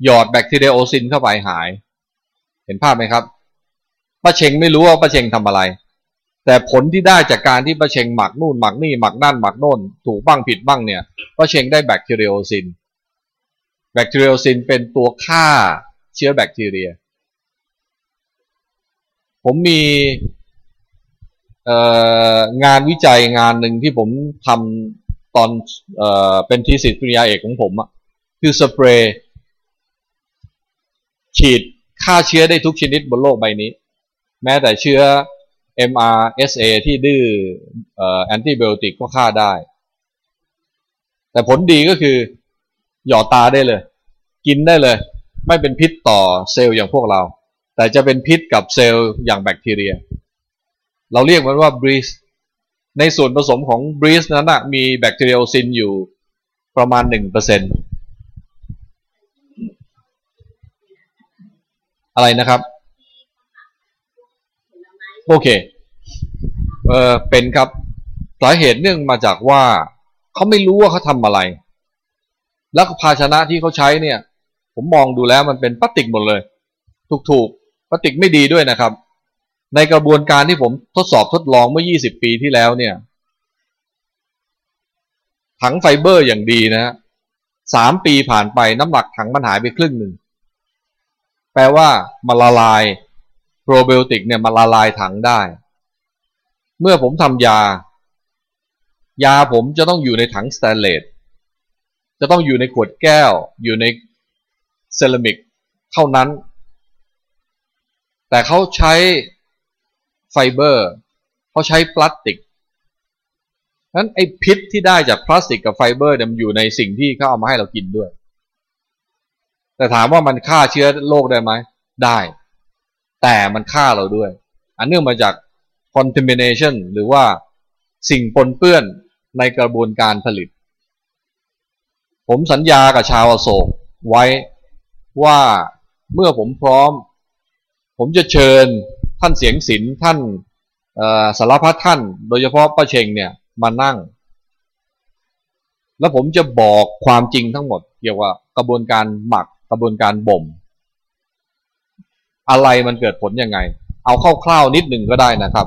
หยอดแบคทีเรียโอซินเข้าไปหาย เห็นภาพไหมครับป้าเชงไม่รู้ว่าป้าเชงทำอะไร แต่ผลที่ได้จากการที่ป้าเชงหมักนู่นหมักนี่หมักนั่นหมักโน่นถูกบ้างผิดบ้างเนี่ยป้าเชงได้แบคทีเรียโอซิน แบคทีเรียโอซินเป็นตัวฆ่าเชื้อแบคทีเรีย ผมมีงานวิจัยงานหนึ่งที่ผมทำตอนเอเป็นทีสิทธิปริญญาเอกของผมอะคือสเปรย์ ฉีดฆ่าเชื้อได้ทุกชนิดบนโลกใบนี้ แม้แต่เชื้อ MRSA ที่ดื้อแอนติบิโอติกก็ฆ่าได้ แต่ผลดีก็คือหยอดตาได้เลย กินได้เลย ไม่เป็นพิษต่อเซลล์อย่างพวกเรา แต่จะเป็นพิษกับเซลล์อย่างแบคทีเรีย เราเรียกมันว่าบริสในส่วนผสมของบริสนั้นนะมีแบคทีเรียลซินอยู่ประมาณ 1% อะไรนะครับ โอเคเออเป็นครับสาเหตุเนื่องมาจากว่าเขาไม่รู้ว่าเขาทำอะไร แล้วภาชนะที่เขาใช้เนี่ย ผมมองดูแล้วมันเป็นพลาสติกหมดเลย ถูกๆพลาสติกไม่ดีด้วยนะครับ ในกระบวนการที่ผมทดสอบทดลองเมื่อ 20 ปีที่แล้วเนี่ย ถังไฟเบอร์อย่างดีนะฮะสามปีผ่านไปน้ำหนักถังมันหายไปครึ่งหนึ่ง แปลว่ามันละลายโปรไบโอติกเนี่ยมันละลายถังได้ เมื่อผมทำยา ยาผมจะต้องอยู่ในถังสแตนเลสจะต้องอยู่ในขวดแก้ว อยู่ในเซรามิกเท่านั้น แต่เขาใช้ไฟเบอร์เขาใช้พลาสติกนั้นไอ้พิษที่ได้จากพลาสติกกับไฟเบอร์เนี่ยมันอยู่ในสิ่งที่เขาเอามาให้เรากินด้วย แต่ถามว่ามันฆ่าเชื้อโรคได้ไหมได้ แต่มันฆ่าเราด้วย อันเนื่องมาจาก contamination หรือว่าสิ่งปนเปื้อนในกระบวนการผลิต ผมสัญญากับชาวโศกไว้ว่าเมื่อผมพร้อม ผมจะเชิญท่านเสียงศิลท่านสารพัดท่าน โดยเฉพาะป้าเชงเนี่ยมานั่ง แล้วผมจะบอกความจริงทั้งหมด เกี่ยวกับกระบวนการหมัก กระบวนการบ่ม อะไรมันเกิดผลยังไง เอาคร่าวๆนิดหนึ่งก็ได้นะครับ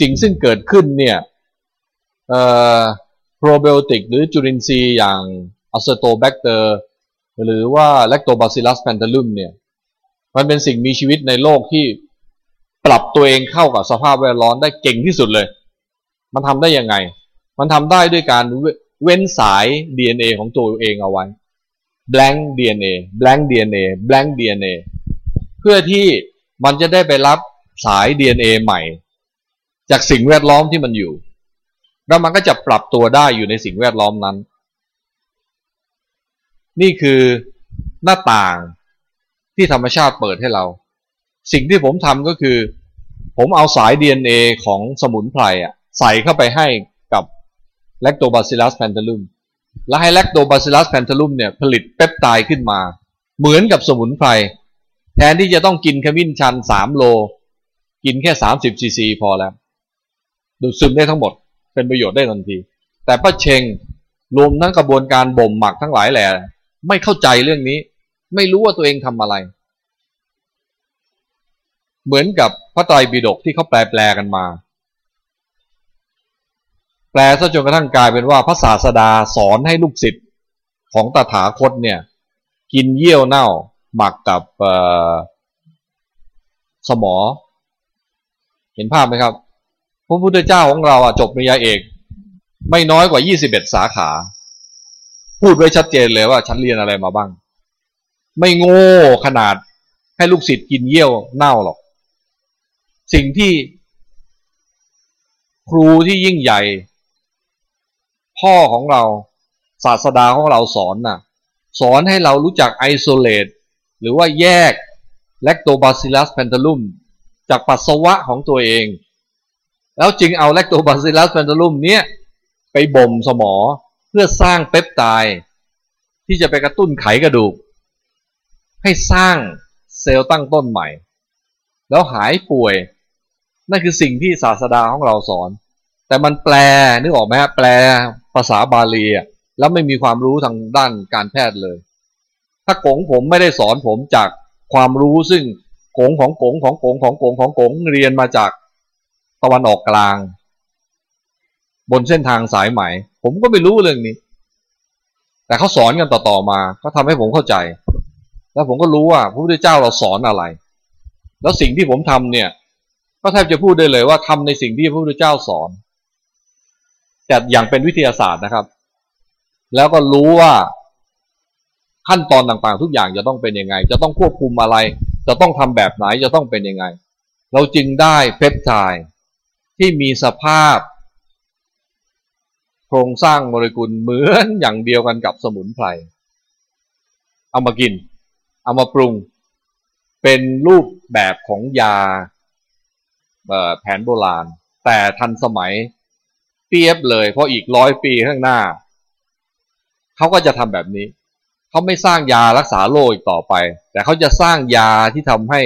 สิ่งซึ่งเกิดขึ้นเนี่ยเอ่อโปรไบโอติกหรือจุลินทรีย์อย่าง Acetobacter หรือว่า Lactobacillus plantarum เนี่ย มันเป็นสิ่งมีชีวิตในโลกที่ปรับตัวเองเข้ากับสภาพแวดล้อมได้เก่งที่สุดเลย มันทำได้ยังไง มันทำได้ด้วยการเว้นสาย DNA ของตัวเองเอาไว้ blank DNA blank DNA blank DNA เพื่อที่มันจะได้ไปรับสาย DNA ใหม่ จากสิ่งแวดล้อมที่มันอยู่ แล้วมันก็จะปรับตัวได้อยู่ในสิ่งแวดล้อมนั้น นี่คือหน้าต่างที่ธรรมชาติเปิดให้เรา สิ่งที่ผมทำก็คือ ผมเอาสาย DNA ของสมุนไพรอะใส่เข้าไปให้กับ Lactobacillus panthalum แล้วให้ Lactobacillus panthalum เนี่ยผลิตเปปไทด์ขึ้นมา เหมือนกับสมุนไพร แทนที่จะต้องกินขมิ้นชันสามโล กินแค่สามสิบซีซีพอแล้ว ดูดซึมได้ทั้งหมดเป็นประโยชน์ได้ทันที แต่ป้าเชงรวมทั้งกระบวนการบ่มหมักทั้งหลายแหล่ไม่เข้าใจเรื่องนี้ ไม่รู้ว่าตัวเองทำอะไร เหมือนกับพระไตรปิฎกที่เขาแปลแปลกันมา แปลซะจนกระทั่งกลายเป็นว่าพระศาสดาสอนให้ลูกศิษย์ของตถาคตเนี่ย กินเยี่ยวเน่าหมักกับสมอ เห็นภาพไหมครับ พระพุทธเจ้าของเราอะจบปริญญาเอก ไม่น้อยกว่า 21 สาขา พูดไว้ชัดเจนเลยว่าฉันเรียนอะไรมาบ้าง ไม่โง่ขนาดให้ลูกศิษย์กินเยี่ยวเน่าหรอก สิ่งที่ครูที่ยิ่งใหญ่ พ่อของเราศาสดาของเราสอนน่ะ สอนให้เรารู้จัก isolate หรือว่าแยก Lactobacillus plantarum จากปัสสาวะของตัวเอง แล้วจึงเอา Lactobacillus plantarum เนี้ยไปบ่มสมอเพื่อสร้างเปปไตด์ที่จะไปกระตุ้นไขกระดูก ให้สร้างเซลล์ตั้งต้นใหม่ แล้วหายป่วย นั่นคือสิ่งที่ศาสดาของเราสอน แต่มันแปลนึกออกไหมฮะแปล ภาษาบาลีอะแล้วไม่มีความรู้ทางด้านการแพทย์เลย ถ้ากงผมไม่ได้สอนผมจากความรู้ซึ่งกงของกงของกงของกงของกงเรียนมาจากตะวันออกกลาง บนเส้นทางสายไหม ผมก็ไม่รู้เรื่องนี้ แต่เขาสอนกันต่อๆมาเขาทาให้ผมเข้าใจ แล้วผมก็รู้ว่าพระพุทธเจ้าเราสอนอะไร แล้วสิ่งที่ผมทำเนี่ย ก็แทบจะพูดได้เลยว่าทำในสิ่งที่พระพุทธเจ้าสอน แต่อย่างเป็นวิทยาศาสตร์นะครับ แล้วก็รู้ว่าขั้นตอนต่างๆ ทุกอย่างจะต้องเป็นยังไง จะต้องควบคุมอะไร จะต้องทำแบบไหนจะต้องเป็นยังไง เราจึงได้เพปไทด์ที่มีสภาพ โครงสร้างโมเลกุลเหมือนอย่างเดียวกันกับสมุนไพรเอามากิน เอามาปรุง เป็นรูปแบบของยาแผนโบราณ แต่ทันสมัย ปียบเลย เพราะอีกร้อยปีข้างหน้า เขาก็จะทำแบบนี้ เขาไม่สร้างยารักษาโรคอีกต่อไป แต่เขาจะสร้างยาที่ทำให้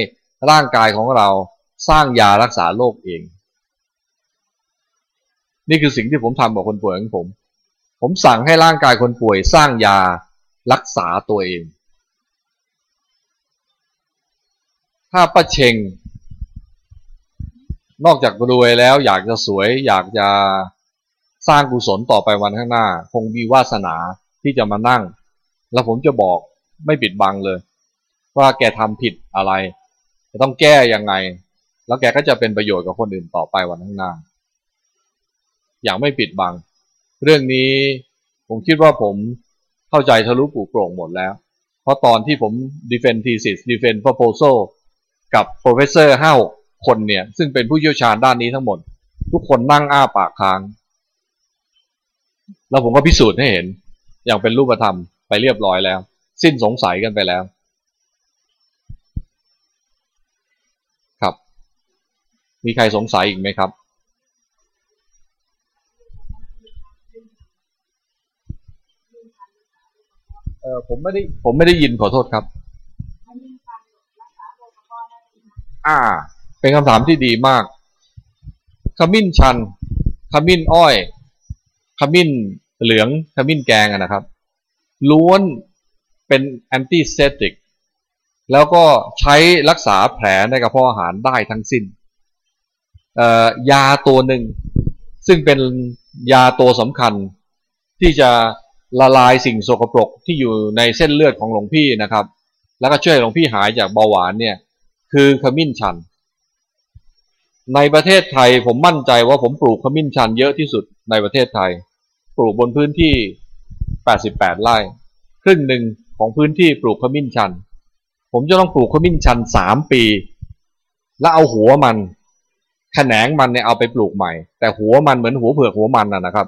ร่างกายของเราสร้างยารักษาโรคเอง นี่คือสิ่งที่ผมทำกับคนป่วยของผม ผมสั่งให้ร่างกายคนป่วยสร้างยารักษาตัวเอง ถ้าป้าเชงนอกจากรวยแล้วอยากจะสวยอยากจะ สร้างกุศลต่อไปวันข้างหน้า คงมีวาสนาที่จะมานั่ง แล้วผมจะบอกไม่ปิดบังเลย ว่าแกทำผิดอะไรจะต้องแก้ยังไง แล้วแกก็จะเป็นประโยชน์กับคนอื่นต่อไปวันข้างหน้า อย่างไม่ปิดบัง เรื่องนี้ผมคิดว่าผมเข้าใจทะลุปูโปร่งหมดแล้ว เพราะตอนที่ผม defend thesis defend proposal กับ professor ห้าหกคนเนี่ย ซึ่งเป็นผู้เชี่ยวชาญด้านนี้ทั้งหมด ทุกคนนั่งอ้าปากค้าง แล้วผมก็พิสูจน์ให้เห็น อย่างเป็นรูปธรรมไปเรียบร้อยแล้ว สิ้นสงสัยกันไปแล้ว ครับ มีใครสงสัยอีกไหมครับ เออผมไม่ได้ผมไม่ได้ยินขอโทษครับ อ่า เป็นคำถามที่ดีมากขมิ้นชันขมิ้นอ้อย ขมิ้นเหลืองขมิ้นแกงนะครับ ล้วนเป็นแอนติเซติกแล้วก็ใช้รักษาแผลในกระเพาะอาหารได้ทั้งสิ้นยาตัวหนึ่ง ซึ่งเป็นยาตัวสำคัญที่จะละลายสิ่งโสกปรกที่อยู่ในเส้นเลือดของหลวงพี่นะครับ แล้วก็ช่วยหลวงพี่หายจากเบาหวานเนี่ย คือขมิ้นชัน ในประเทศไทยผมมั่นใจว่าผมปลูกขมิ้นชันเยอะที่สุดในประเทศไทย ลูกบนพื้นที่ 88 ไร่ ครึ่งหนึ่งของพื้นที่ปลูกขมิ้นชัน ผมจะต้องปลูกขมิ้นชันสามปี แล้วเอาหัวมันแขนงมันเนี่ยเอาไปปลูกใหม่ แต่หัวมันเหมือนหัวเผือกหัวมันนะครับ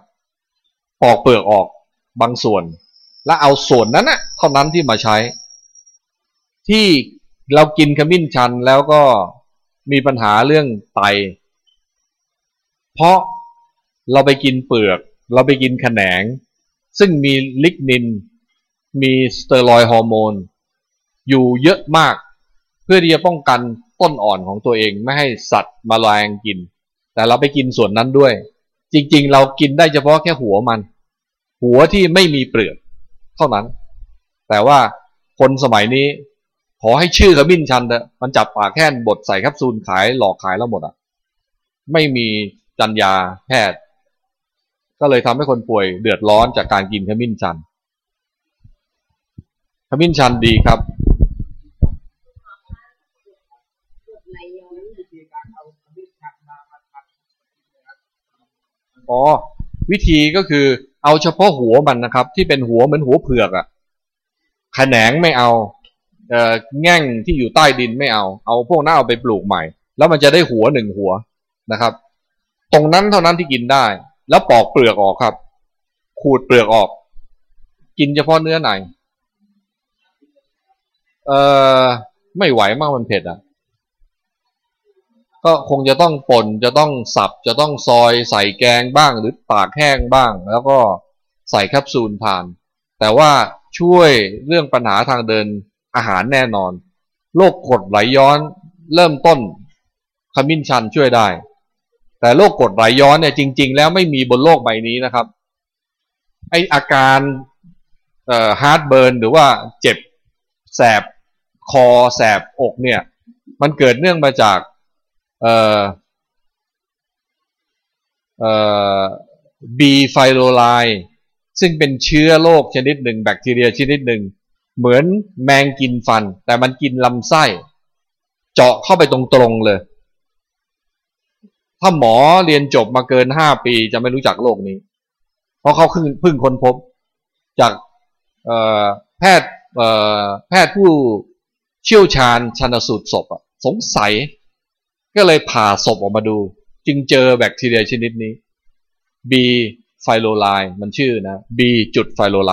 ปอกเปลือกออกบางส่วน แล้วเอาส่วนนั้นนะเท่านั้นที่มาใช้ ที่เรากินขมิ้นชันแล้วก็มีปัญหาเรื่องไต เพราะเราไปกินเปลือก เราไปกินแขนง ซึ่งมีลิกนิน มีสเตอรอยฮอร์โมน อยู่เยอะมาก เพื่อที่จะป้องกันต้นอ่อนของตัวเองไม่ให้สัตว์มาแรงกิน แต่เราไปกินส่วนนั้นด้วย จริง ๆ เรากินได้เฉพาะแค่หัวมัน หัวที่ไม่มีเปลือกเท่านั้น แต่ว่าคนสมัยนี้ขอให้ชื่อขมิ้นชันเถอะมันจับปากแค่นบดใส่แคปซูลขายหลอกขายแล้วหมดอะ ไม่มีจัญญาแพทย์ ก็เลยทำให้คนป่วยเดือดร้อนจากการกินขมิ้นชัน ขมิ้นชันดีครับ อ๋อ วิธีก็คือเอาเฉพาะหัวมันนะครับ ที่เป็นหัวเหมือนหัวเผือกอะแขนงไม่เอาเอ่อแง่งที่อยู่ใต้ดินไม่เอา เอาพวกนั้นเอาไปปลูกใหม่ แล้วมันจะได้หัวหนึ่งหัวนะครับ ตรงนั้นเท่านั้นที่กินได้ แล้วปอกเปลือกออกครับ ขูดเปลือกออก กินเฉพาะเนื้อในเอ่อไม่ไหวมากมันเผ็ดอะ ก็คงจะต้องป่นจะต้องสับจะต้องซอยใส่แกงบ้าง หรือตากแห้งบ้าง แล้วก็ใส่แคปซูลทาน แต่ว่าช่วยเรื่องปัญหาทางเดินอาหารแน่นอนโรคกรดไหลย้อนเริ่มต้นขมิ้นชันช่วยได้ แต่โรคกรดไหลย้อนเนี่ยจริง ๆ แล้วไม่มีบนโลกใบนี้นะครับ ไออาการเอ่อ heartburn หรือว่าเจ็บแสบคอแสบอกเนี่ย มันเกิดเนื่องมาจากเอ่อเอ่อ B ไฟโรไลซึ่งเป็นเชื้อโรคชนิดหนึ่ง แบคทีเรียชนิดหนึ่ง เหมือนแมงกินฟัน แต่มันกินลำไส้ เจาะเข้าไปตรงๆเลย ถ้าหมอเรียนจบมาเกินห้าปีจะไม่รู้จักโรคนี้ เพราะเขาเพิ่งเพิ่งค้นพบจากแพทย์แพทย์ผู้เชี่ยวชาญชันสูตรศพสงสัย ก็เลยผ่าศพออกมาดู จึงเจอแบคทีเรียชนิดนี้ B ไฟโรไลมันชื่อนะ B จุดไฟโรไล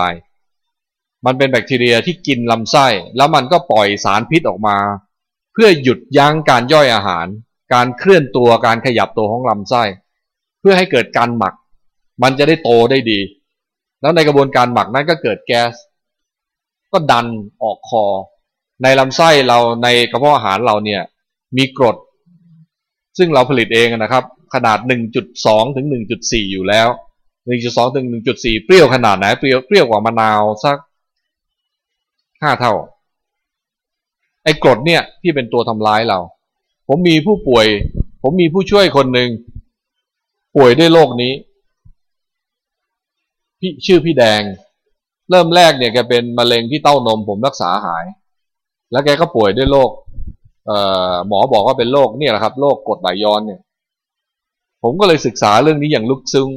มันเป็นแบคทีเรียที่กินลำไส้ แล้วมันก็ปล่อยสารพิษออกมา เพื่อหยุดยั้งการย่อยอาหาร การเคลื่อนตัวการขยับตัวของลำไส้ เพื่อให้เกิดการหมัก มันจะได้โตได้ดี แล้วในกระบวนการหมักนั้นก็เกิดแก๊ส ก็ดันออกคอ ในลำไส้เราในกระเพาะอาหารเราเนี่ยมีกรด ซึ่งเราผลิตเองนะครับ ขนาด 1.2 ถึง 1.4 อยู่แล้ว 1.2 ถึง 1.4 เปรี้ยวขนาดไหนเปรี้ยวเปรี้ยวกว่ามะนาวสัก 5 เท่าไอ้กรดเนี่ยที่เป็นตัวทำร้ายเรา ผมมีผู้ป่วย ผมมีผู้ช่วยคนหนึ่งป่วยด้วยโรคนี้ พี่ชื่อพี่แดง เริ่มแรกเนี่ยแกเป็นมะเร็งที่เต้านม ผมรักษาหาย แล้วแกก็ป่วยด้วยโรคเอ่อหมอบอกว่าเป็นโรคเนี่ยแหละครับโรคกรดไหลย้อนเนี่ย ผมก็เลยศึกษาเรื่องนี้อย่างลึกซึ้ง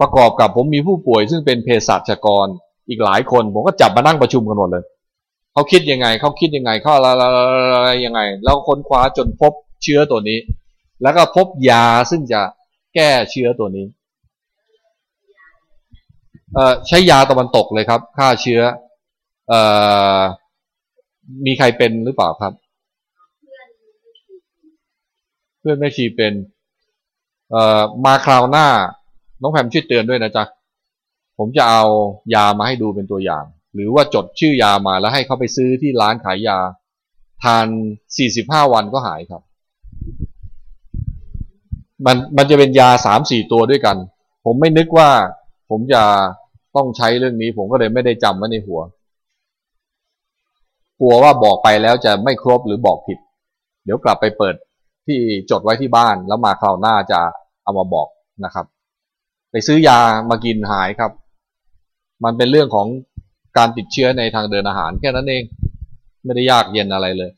ประกอบกับผมมีผู้ป่วย ซึ่งเป็นเภสัชกรอีกหลายคน ผมก็จับมานั่งประชุมกันหมดเลย เขาคิดยังไงเขาคิดยังไงเขาอะไรยังไง แล้วค้นคว้าจนพบเชื้อตัวนี้ แล้วก็พบยาซึ่งจะแก้เชื้อตัวนี้เอ่อใช้ยาตะวันตกเลยครับฆ่าเชื้อเอ่อมีใครเป็นหรือเปล่าครับ เพื่อนแม่ชีเป็นเอ่อมาคราวหน้า น้องแพมช่วยเตือนด้วยนะจ๊ะผมจะเอายามาให้ดูเป็นตัวอย่าง หรือว่าจดชื่อยามาแล้วให้เขาไปซื้อที่ร้านขายยา ทาน 45 วันก็หายครับ มันมันจะเป็นยาสามสี่ตัวด้วยกัน ผมไม่นึกว่าผมจะต้องใช้เรื่องนี้ ผมก็เลยไม่ได้จำไว้ในหัว กลัวว่าบอกไปแล้วจะไม่ครบหรือบอกผิด เดี๋ยวกลับไปเปิดที่จดไว้ที่บ้าน แล้วมาคราวหน้าจะเอามาบอกนะครับ ไปซื้อยามากินหายครับ มันเป็นเรื่องของ การติดเชื้อในทางเดินอาหารแค่นั้นเอง ไม่ได้ยากเย็นอะไรเลย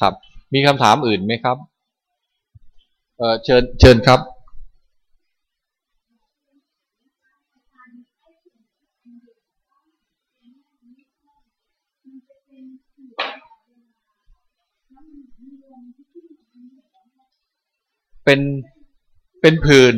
ครับ มีคำถามอื่นไหมครับ เออเชิญเชิญครับเป็นเป็นผื่น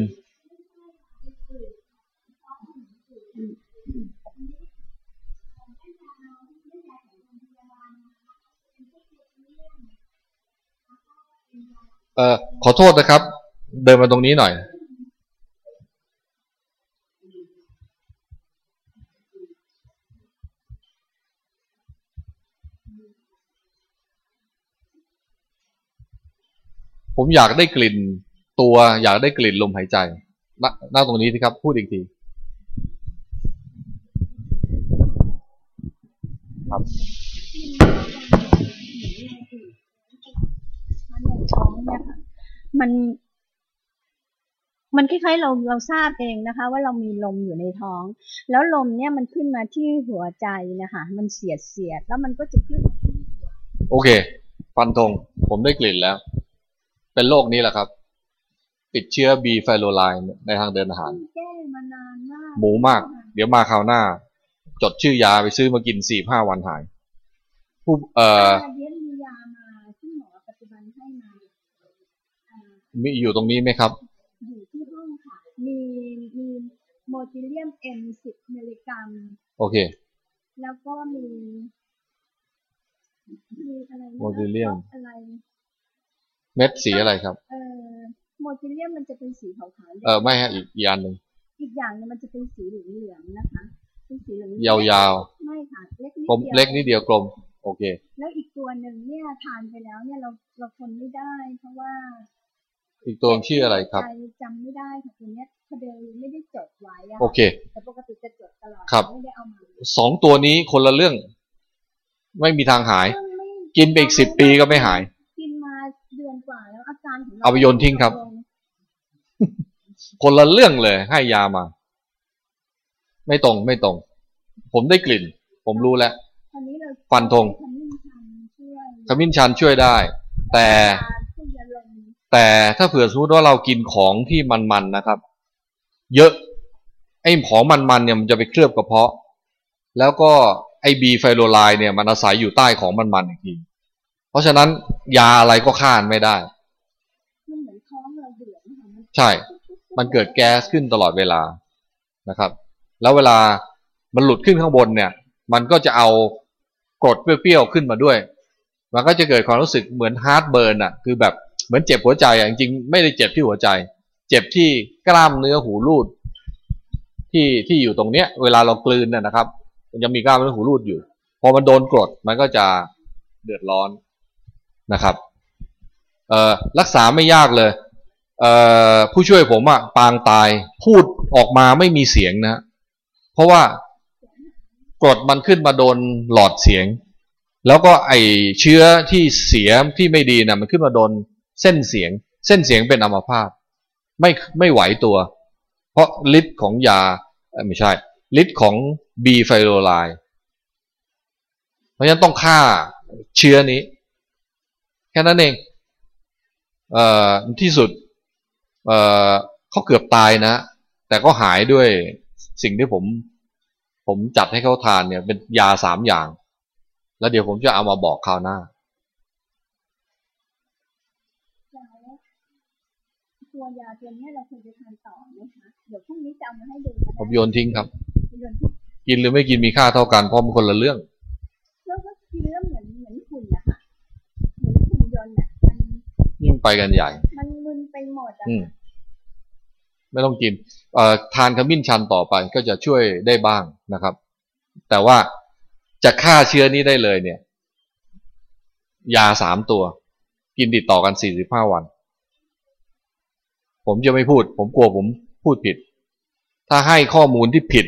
เอ่อขอโทษนะครับ เดินมาตรงนี้หน่อย ผมอยากได้กลิ่นตัวอยากได้กลิ่นลมหายใจณณตรงนี้สิครับ พูดอีกทีครับ เนี่ยค่ะมันมันคล้ายๆเราเราทราบเองนะคะ ว่าเรามีลมอยู่ในท้อง แล้วลมเนี่ยมันขึ้นมาที่หัวใจนะคะ มันเสียดเสียดแล้วมันก็จะขึ้นมาที่หัวโอเค ฟันธงผมได้กลิ่นแล้ว เป็นโรคนี้แหละครับ ติดเชื้อ B ไฟโรไลน์ในทางเดินอาหารแก้มานานมากหมูมาก เดี๋ยวมาคราวหน้า จดชื่อยาไปซื้อมากินสี่ห้าวันหายผู้เอ่อ เรียนมียามาที่หมอปัจจุบันให้มาอ่า มีอยู่ตรงนี้ไหมครับ อยู่ที่ห้องค่ะ มีมีโมจิเลียมเอ็มสิบมิลลิกรัม โอเค แล้วก็มีมีอะไรนะโมจิเลียมอะไร เม็ดสีอะไรครับ เอ่อโมจิเลียมมันจะเป็นสีขาวๆ เออไม่ฮะอีกอีกอันหนึ่งอีกอย่างหนึงมันจะเป็นสีเหลืองๆนะคะเป็นสีเหลืองยาวๆ ไม่ค่ะเล็กนิดกลมเดียวเล็กนิดเดียวกลมโอเค แล้วอีกตัวหนึ่งเนี่ยทานไปแล้วเนี่ยเราเราทนไม่ได้ เพราะว่า อีกตัวชื่ออะไรครับใจจำไม่ได้ค่ะตัวเนี้ยพอเดินไม่ได้จดไว้อะโอเคแต่ปกติจะจดตลอดครับไม่ได้เอามาสองตัวนี้คนละเรื่อง ไม่มีทางหายซึ่งไม่กินไปอีกสิบปีก็ไม่หาย กินมาเดือนกว่าแล้วอาการของเราเอาไปโยนทิ้งครับ คนละเรื่องเลย ให้ยามา ไม่ตรงไม่ตรง ผมได้กลิ่น ผมรู้แล้วตอนนี้เราฟันธงขมิ้นชันช่วยขมิ้นชันช่วยได้ แต่ช่วยยาลม แต่ถ้าเผื่อสมมติว่าเรากินของที่มันๆนะครับ เยอะไอ้ของมันๆเนี่ยมันจะไปเคลือบกระเพาะ แล้วก็ไอ้บีไฟโรไลน์เนี่ยมันอาศัยอยู่ใต้ของมันๆอีกทีเพราะฉะนั้นยาอะไรก็ค้านไม่ได้มันเหมือนท้องเราเดือดนะคะมันใช่ มันเกิดแก๊สขึ้นตลอดเวลานะครับ แล้วเวลามันหลุดขึ้นข้างบนเนี่ย มันก็จะเอากรดเปรี้ยวๆขึ้นมาด้วย มันก็จะเกิดความรู้สึกเหมือน heartburn อะ คือแบบ เหมือนเจ็บหัวใจอะจริงๆไม่ได้เจ็บที่หัวใจ เจ็บที่กล้ามเนื้อหูรูด ที่ที่อยู่ตรงเนี้ย เวลาเรากลืนน่ะนะครับ มันจะมีกล้ามเนื้อหูรูดอยู่ พอมันโดนกรดมันก็จะเดือดร้อนนะครับเอ่อรักษาไม่ยากเลยเอ่อผู้ช่วยผมอะปางตายพูดออกมาไม่มีเสียงนะ เพราะว่ากรดมันขึ้นมาโดนหลอดเสียง แล้วก็ไอเชื้อที่เสียที่ไม่ดีนะมันขึ้นมาโดน เส้นเสียง เส้นเสียงเป็นอัมพาตไม่ไม่ไหวตัว เพราะฤทธิ์ของยาไม่ใช่ฤทธิ์ของบีไฟโรไลน์เพราะฉะนั้นต้องฆ่าเชื้อนี้ แค่นั้นเองเอ่อที่สุดเอ่อเขาเกือบตายนะ แต่ก็หายด้วยสิ่งที่ผมผมจัดให้เขาทานเนี่ยเป็นยาสามอย่าง แล้วเดี๋ยวผมจะเอามาบอกคราวหน้า แล้วตั วยาตัวเนี้ยเราควรจะทานต่อไหมคะเดี๋ยวพรุ่งนี้จะเอามาให้ดูก็ผมได้โยนทิ้งครับโยนที่กินหรือไม่กินมีค่าเท่ากันเพราะมันคนละเรื่องแล้วก็กินแล้วเหมือนเหมือนหุ่นนะคะเหมือนหุ่นยนต์อะมันยิ่งไปกันใหญ่ มันมึนไปหมดอะอืมไม่ต้องกินเอ่อทานขมิ้นชันต่อไปก็จะช่วยได้บ้างนะครับ แต่ว่าจะฆ่าเชื้อนี้ได้เลยเนี่ย ยาสามตัว กินติดต่อกันสี่สิบห้าวัน ผมจะไม่พูด ผมกลัวผมพูดผิด ถ้าให้ข้อมูลที่ผิด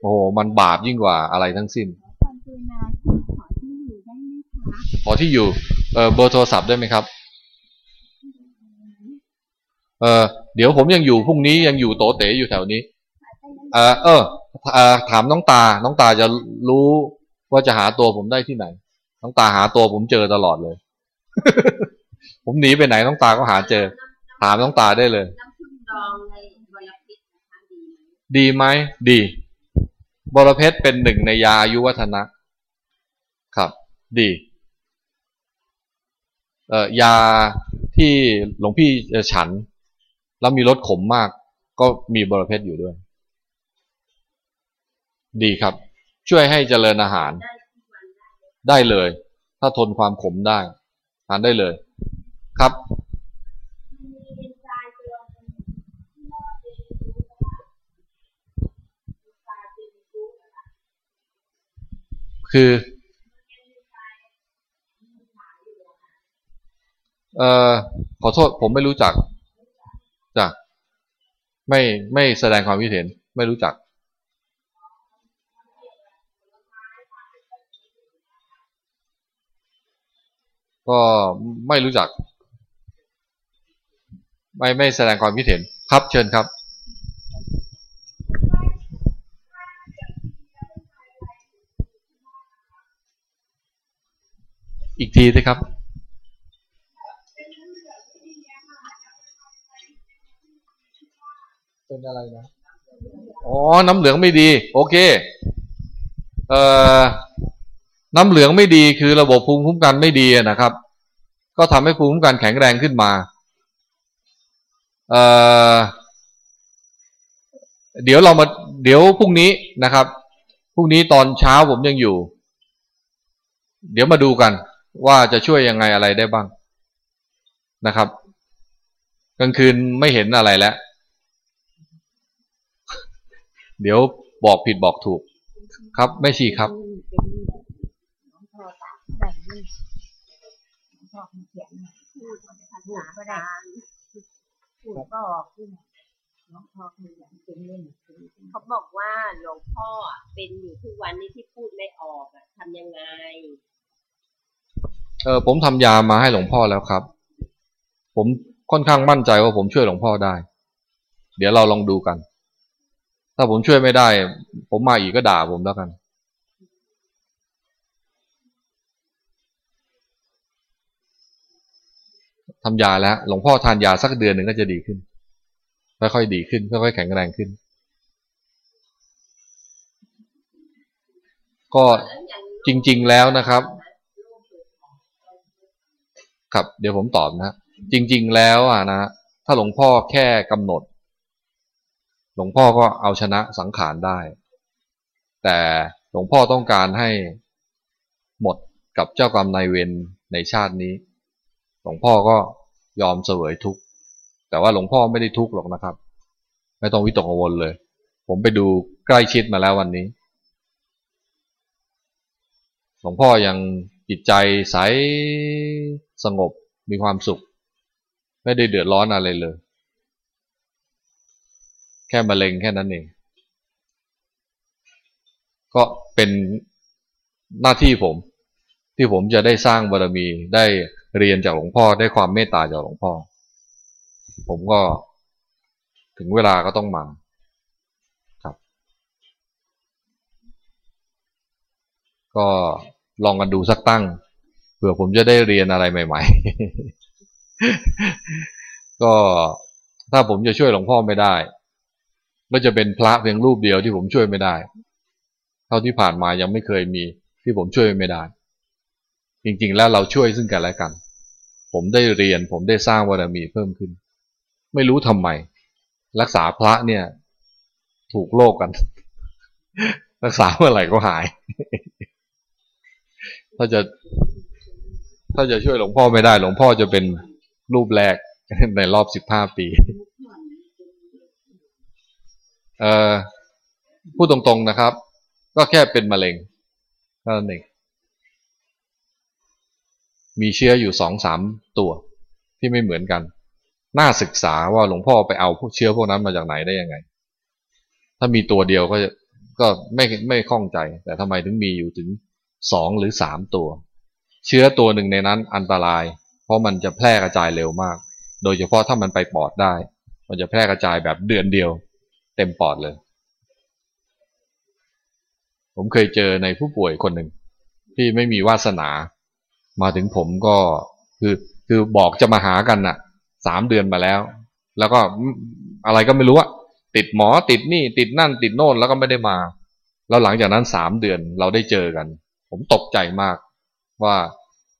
โอ้โหมันบาปยิ่งกว่าอะไรทั้งสิ้นความกรุณาที่ขอที่อยู่ได้ไหมคะขอที่อยู่เออเบอร์โทรศัพท์ได้ไหมครับเออเดี๋ยวผมยังอยู่พรุ่งนี้ยังอยู่โตเต๋อยู่แถวนี้เออเออเออถามน้องตา น้องตาจะรู้ว่าจะหาตัวผมได้ที่ไหน น้องตาหาตัวผมเจอตลอดเลย ผมหนีไปไหนน้องตาก็หาเจอ ถามน้องตาได้เลยน้ำผึ้งดองในวรพิษนะคะดีไหมดีไหมดี บรเพชรเป็นหนึ่งในยาอายุวัฒนะครับ ดีเอ่อยาที่หลวงพี่เอ่อฉัน แล้วมีรสขมมาก ก็มีบรเพชรอยู่ด้วย ดีครับ ช่วยให้เจริญอาหาร ได้ทุกวันได้ได้เลย ถ้าทนความขมได้ ทานได้เลย ครับคือเอ่อขอโทษผมไม่รู้จักจ้ะไม่ไม่แสดงความคิดเห็น ไม่รู้จัก ก็ไม่รู้จัก ไม่ไม่แสดงความคิดเห็นครับเชิญครับอีกทีสิครับ เป็นอะไรนะ อ๋อ น้ำเหลืองไม่ดี โอเค เอ่อ น้ำเหลืองไม่ดีคือระบบภูมิคุ้มกันไม่ดีนะครับ ก็ทำให้ภูมิคุ้มกันแข็งแรงขึ้นมา เเดี๋ยวเรามาเดี๋ยวพรุ่งนี้นะครับพรุ่งนี้ตอนเช้าผมยังอยู่ เดี๋ยวมาดูกัน ว่าจะช่วยยังไงอะไรได้บ้างนะครับกลางคืนไม่เห็นอะไรแล้ว เดี๋ยวบอกผิดบอกถูก ครับแม่ชีครับพูดก็ได้ พูดก็ออกขึ้นหลวงพ่อคืออย่างเป็นเล่นเขาบอกว่าหลวงพ่อเป็นอยู่ทุกวันนี้ที่พูดไม่ออกอะทำยังไง เออผมทำยามาให้หลวงพ่อแล้วครับ ผมค่อนข้างมั่นใจว่าผมช่วยหลวงพ่อได้ เดี๋ยวเราลองดูกัน ถ้าผมช่วยไม่ได้ ผมมาอีกก็ด่าผมแล้วกัน ทำยาแล้ว หลวงพ่อทานยาสักเดือนหนึ่งก็จะดีขึ้น ค่อยๆดีขึ้น ค่อยๆแข็งแรงขึ้น ก็จริง ๆแล้วนะครับ ครับ เดี๋ยวผมตอบนะจริง ๆ แล้วอะนะถ้าหลวงพ่อแค่กำหนด หลวงพ่อก็เอาชนะสังขารได้ แต่หลวงพ่อต้องการให้หมดกับเจ้ากรรมนายเวรในชาตินี้ หลวงพ่อก็ยอมเสวยทุกข์แต่ว่าหลวงพ่อไม่ได้ทุกข์หรอกนะครับ ไม่ต้องวิตกกังวลเลย ผมไปดูใกล้ชิดมาแล้ววันนี้ หลวงพ่อยังจิตใจใสสงบมีความสุข ไม่ได้เดือดร้อนอะไรเลย แค่มะเร็งแค่นั้นเองก็เป็นหน้าที่ผมที่ผมจะได้สร้างบารมีได้ เรียนจากหลวงพ่อได้ความเมตตาจากหลวงพ่อ ผมก็ถึงเวลาก็ต้องมาครับ ก็ลองกันดูสักตั้งเผื่อผมจะได้เรียนอะไรใหม่ ๆ ก็ถ้าผมจะช่วยหลวงพ่อไม่ได้ ก็จะเป็นพระเพียงรูปเดียวที่ผมช่วยไม่ได้ เท่าที่ผ่านมายังไม่เคยมีที่ผมช่วยไม่ได้ จริงๆ แล้วเราช่วยซึ่งกันและกัน ผมได้เรียนผมได้สร้างบารมีเพิ่มขึ้น ไม่รู้ทำไม รักษาพระเนี่ย ถูกโลกกัน รักษาเมื่อไหร่ก็หาย ถ้าจะ ถ้าจะช่วยหลวงพ่อไม่ได้ หลวงพ่อจะเป็นรูปแรกในรอบสิบห้าปี เอ่อพูดตรงๆนะครับ ก็แค่เป็นมะเร็งเท่านั้นเอง มีเชื้ออยู่สองสามตัวที่ไม่เหมือนกัน น่าศึกษาว่าหลวงพ่อไปเอาพวกเชื้อพวกนั้นมาจากไหนได้ยังไง ถ้ามีตัวเดียวก็จะก็ไม่ไม่คล่องใจ แต่ทำไมถึงมีอยู่ถึงสองหรือสามตัว เชื้อตัวหนึ่งในนั้นอันตราย เพราะมันจะแพร่กระจายเร็วมาก โดยเฉพาะถ้ามันไปปอดได้ มันจะแพร่กระจายแบบเดือนเดียว เต็มปอดเลย ผมเคยเจอในผู้ป่วยคนหนึ่งที่ไม่มีวาสนา มาถึงผมก็คือคือบอกจะมาหากันน่ะสามเดือนมาแล้ว แล้วก็อะไรก็ไม่รู้อะติดหมอติดนี่ ติดนั่น ติดโน่นแล้วก็ไม่ได้มา แล้วหลังจากนั้นสามเดือนเราได้เจอกัน ผมตกใจมากว่า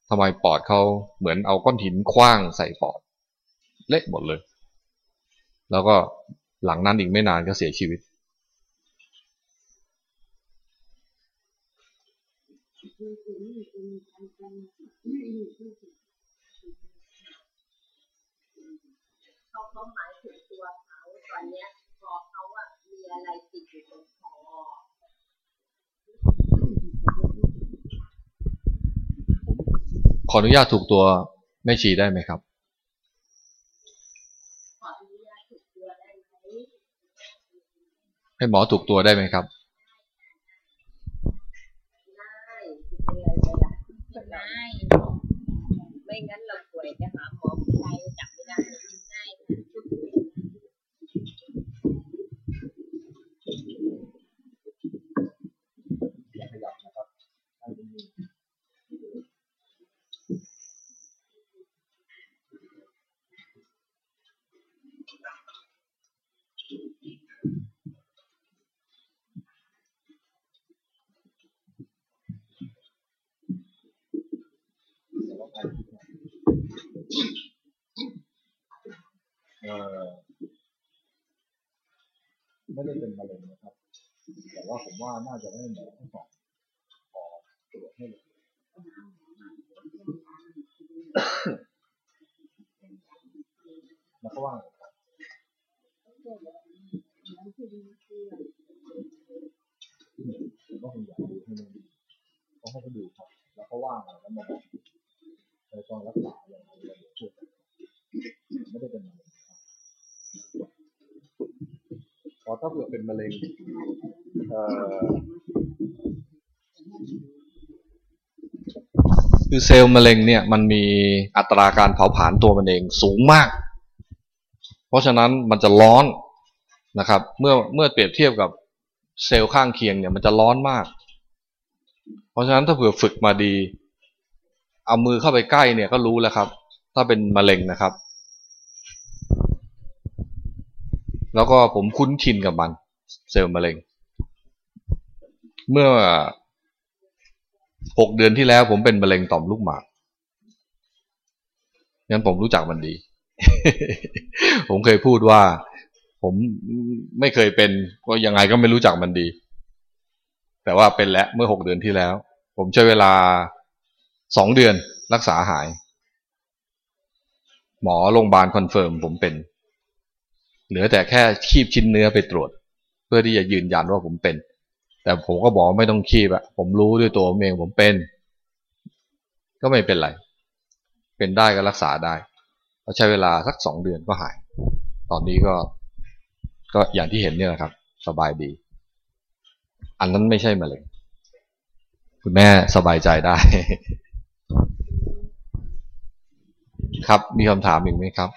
ทำไมปอดเขาเหมือนเอาก้อนหินคว้างใส่ปอด เละหมดเลย แล้วก็หลังนั้นอีกไม่นานก็เสียชีวิต เขาเขาหมายถึงตัวเขาตอนเนี้ยพอเขาอะมีอะไรติดอยู่ตรงคอขออนุญาตถูกตัวแม่ชีได้ไหมครับ ให้หมอถูกตัวได้ไหมครับ ได้เป็นไรไปล่ะก็ได้ ไม่งั้นเราป่วยจะหาหมอผู้ชายจับไม่ได้ง่ายนะ เอ่อ ไม่ได้เป็นมะเร็งนะครับ แต่ว่าผมว่าน่าจะไม่หมอทั้งสองขอตรวจให้เลยแล้วก็ว่าไงครับผมก็คงอยากดูให้มันดีก็ให้เขาดูครับ แล้วก็ว่าไงแล้วมาบอก ในตอนรักษาอย่างไรเราช่วยกันไม่ได้เป็นมะเร็งครับพอถ้าเผื่อเป็นมะเร็งคือเซลล์มะเร็งเนี่ยมันมีอัตราการเผาผลาญตัวมันเองสูงมาก เพราะฉะนั้นมันจะร้อนนะครับ เมื่อเมื่อเปรียบเทียบกับเซลล์ข้างเคียงเนี่ยมันจะร้อนมาก เพราะฉะนั้นถ้าเผื่อฝึกมาดี เอามือเข้าไปใกล้เนี่ยก็รู้แล้วครับ ถ้าเป็นมะเร็งนะครับ แล้วก็ผมคุ้นชินกับมัน เซลล์มะเร็ง เมื่อหกเดือนที่แล้วผมเป็นมะเร็งต่อมลูกหมากงั้นผมรู้จักมันดี ผมเคยพูดว่า ผมไม่เคยเป็นก็ยังไงก็ไม่รู้จักมันดี แต่ว่าเป็นแล้วเมื่อหกเดือนที่แล้ว ผมใช้เวลา สองเดือนรักษาหาย หมอโรงพยาบาล confirm ผมเป็น เหลือแต่แค่คีบชิ้นเนื้อไปตรวจ เพื่อที่จะยืนยันว่าผมเป็น แต่ผมก็บอกไม่ต้องคีบอะผมรู้ด้วยตัวเองผมเป็น ก็ไม่เป็นไร เป็นได้ก็รักษาได้เราใช้เวลาสักสองเดือนก็หาย ตอนนี้ก็ก็อย่างที่เห็นเนี่ยแหละครับ สบายดี อันนั้นไม่ใช่มะเร็งคุณแม่สบายใจได้ ครับ มีคำถามอีกไหมครับ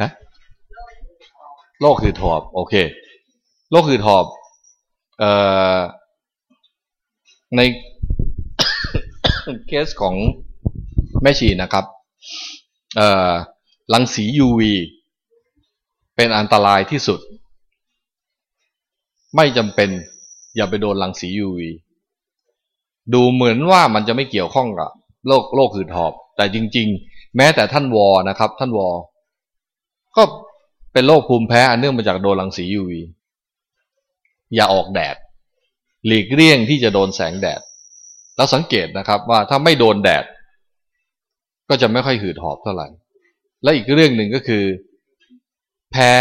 ฮะโรคหืดหอบ โอเคโรคหืดหอบ เอ่อ ในเคสของแม่ชีนะครับ เอ่อรังสี UV เป็นอันตรายที่สุด ไม่จำเป็นอย่าไปโดนรังสี UV ดูเหมือนว่ามันจะไม่เกี่ยวข้องกับ โรคโรคหืดหอบ แต่จริง ๆ แม้แต่ท่านวอนะครับ ท่านวอ ก็เป็นโรคภูมิแพ้อันเนื่องมาจากโดนรังสี UV อย่าออกแดด หลีกเลี่ยงที่จะโดนแสงแดด แล้วสังเกตนะครับว่าถ้าไม่โดนแดด ก็จะไม่ค่อยหืดหอบเท่าไหร่ และอีกเรื่องหนึ่งก็คือ แพ้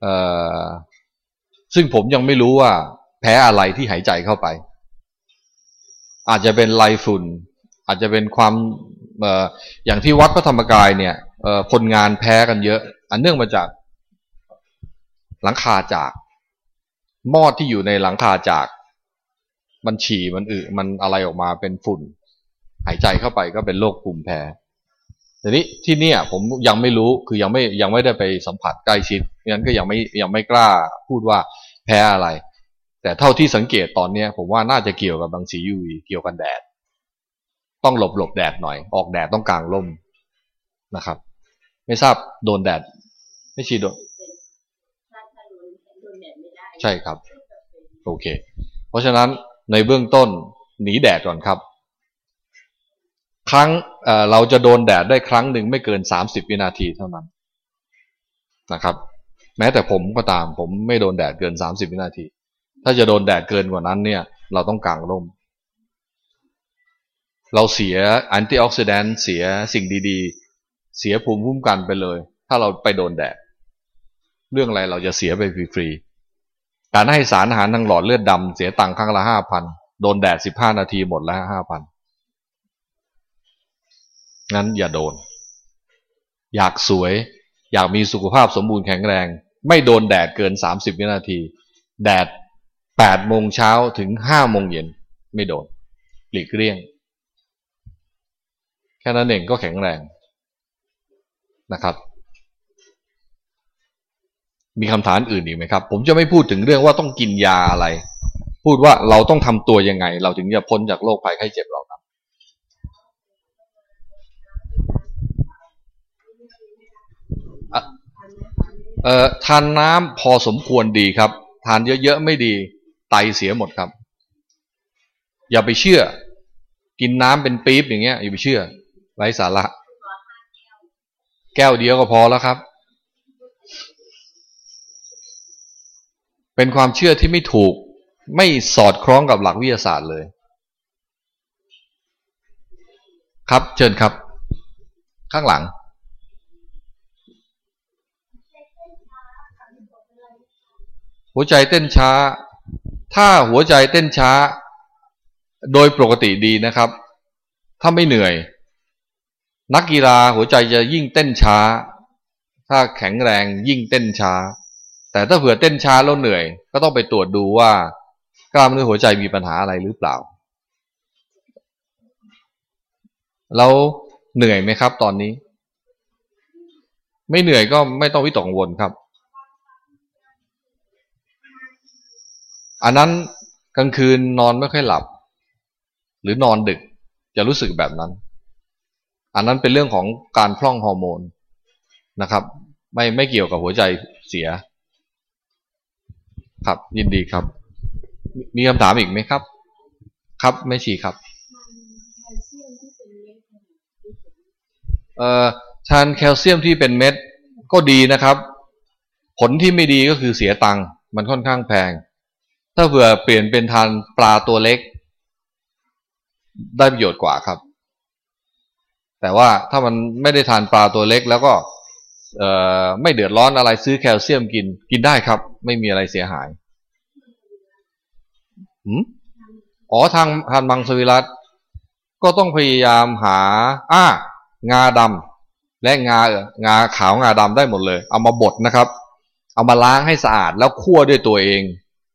เอ่อซึ่งผมยังไม่รู้ว่า แพ้อะไรที่หายใจเข้าไป อาจจะเป็นไรฝุ่น อาจจะเป็นความเอ่ออย่างที่วัดพระธรรมกายเนี่ยเอ่อคนงานแพ้กันเยอะ อันเนื่องมาจากหลังคาจาก มอดที่อยู่ในหลังคาจาก มันฉี่มันอึมันอะไรออกมาเป็นฝุ่น หายใจเข้าไปก็เป็นโรคภูมิแพ้แต่นี้ที่เนี่ยผมยังไม่รู้คือยังไม่ยังไม่ได้ไปสัมผัสใกล้ชิดงั้นก็ยังไม่ยังไม่กล้าพูดว่าแพ้อะไร แต่เท่าที่สังเกตตอนเนี้ยผมว่าน่าจะเกี่ยวกับรังสี UV เกี่ยวกันแดด ต้องหลบหลบแดดหน่อย ออกแดดต้องกลางร่มนะครับ ไม่ทราบโดนแดด ไม่ชีโดนถ้าถ้าโดนโดนแดดไม่ได้ใช่ครับ โอเค เพราะฉะนั้นในเบื้องต้นหนีแดดก่อนครับ ครั้งเอ่อเราจะโดนแดดได้ครั้งหนึ่งไม่เกินสามสิบวินาทีเท่านั้นนะครับ แม้แต่ผมก็ตามผมไม่โดนแดดเกินสามสิบวินาที ถ้าจะโดนแดดเกินกว่านั้นเนี่ย เราต้องกางร่ม เราเสีย antioxidant เสียสิ่งดีๆ เสียภูมิคุ้มกันไปเลย ถ้าเราไปโดนแดด เรื่องอะไรเราจะเสียไปฟรีๆการให้สารอาหารทางหลอดเลือดดำเสียตังค์ครั้งละห้าพันโดนแดดสิบห้านาทีหมดแล้วห้าพันงั้นอย่าโดน อยากสวย อยากมีสุขภาพสมบูรณ์แข็งแรง ไม่โดนแดดเกินสามสิบวินาที แดด แปดโมงเช้าถึงห้าโมงเย็นไม่โดนหลีกเลี่ยง แค่นั้นเองก็แข็งแรงนะครับ มีคำถามอื่นอีกไหมครับ ผมจะไม่พูดถึงเรื่องว่าต้องกินยาอะไร พูดว่าเราต้องทำตัวยังไง เราถึงจะพ้นจากโรคภัยไข้เจ็บเราครับเอ่อทานน้ำพอสมควรดีครับ ทานเยอะๆไม่ดี ไตเสียหมดครับ อย่าไปเชื่อ กินน้ำเป็นปี๊บอย่างเงี้ยอย่าไปเชื่อไร้สาระ แก้วเดียวก็พอแล้วครับ เป็นความเชื่อที่ไม่ถูก ไม่สอดคล้องกับหลักวิทยาศาสตร์เลย ครับเชิญครับ ข้างหลังหัวใจเต้นช้า ถ้าหัวใจเต้นช้า โดยปกติดีนะครับ ถ้าไม่เหนื่อย นักกีฬาหัวใจจะยิ่งเต้นช้า ถ้าแข็งแรงยิ่งเต้นช้า แต่ถ้าเผื่อเต้นช้าแล้วเหนื่อย ก็ต้องไปตรวจดูว่ากล้ามเนื้อหัวใจมีปัญหาอะไรหรือเปล่าเราเหนื่อยไหมครับ ตอนนี้ ไม่เหนื่อยก็ไม่ต้องวิตกกังวลครับ อันนั้นกลางคืนนอนไม่ค่อยหลับ หรือนอนดึกจะรู้สึกแบบนั้น อันนั้นเป็นเรื่องของการพร่องฮอร์โมนนะครับ ไม่ไม่เกี่ยวกับหัวใจเสีย ครับยินดีครับ มีคำถามอีกไหมครับ ครับไม่ชีครับเอ่อทานแคลเซียมที่เป็นเม็ดก็ดีนะครับ ผลที่ไม่ดีก็คือเสียตังค์มันค่อนข้างแพง ถ้าเผื่อเปลี่ยนเป็นทานปลาตัวเล็ก ได้ประโยชน์กว่าครับ แต่ว่าถ้ามันไม่ได้ทานปลาตัวเล็ก แล้วก็ไม่เดือดร้อนอะไรซื้อแคลเซียมกินกินได้ครับ ไม่มีอะไรเสียหายหืมอ๋อทางทานมังสวิรัตก็ต้องพยายามหาอ้างาดำและงางาขาวงาดำได้หมดเลย เอามาบดนะครับ เอามาล้างให้สะอาดแล้วคั่วด้วยตัวเอง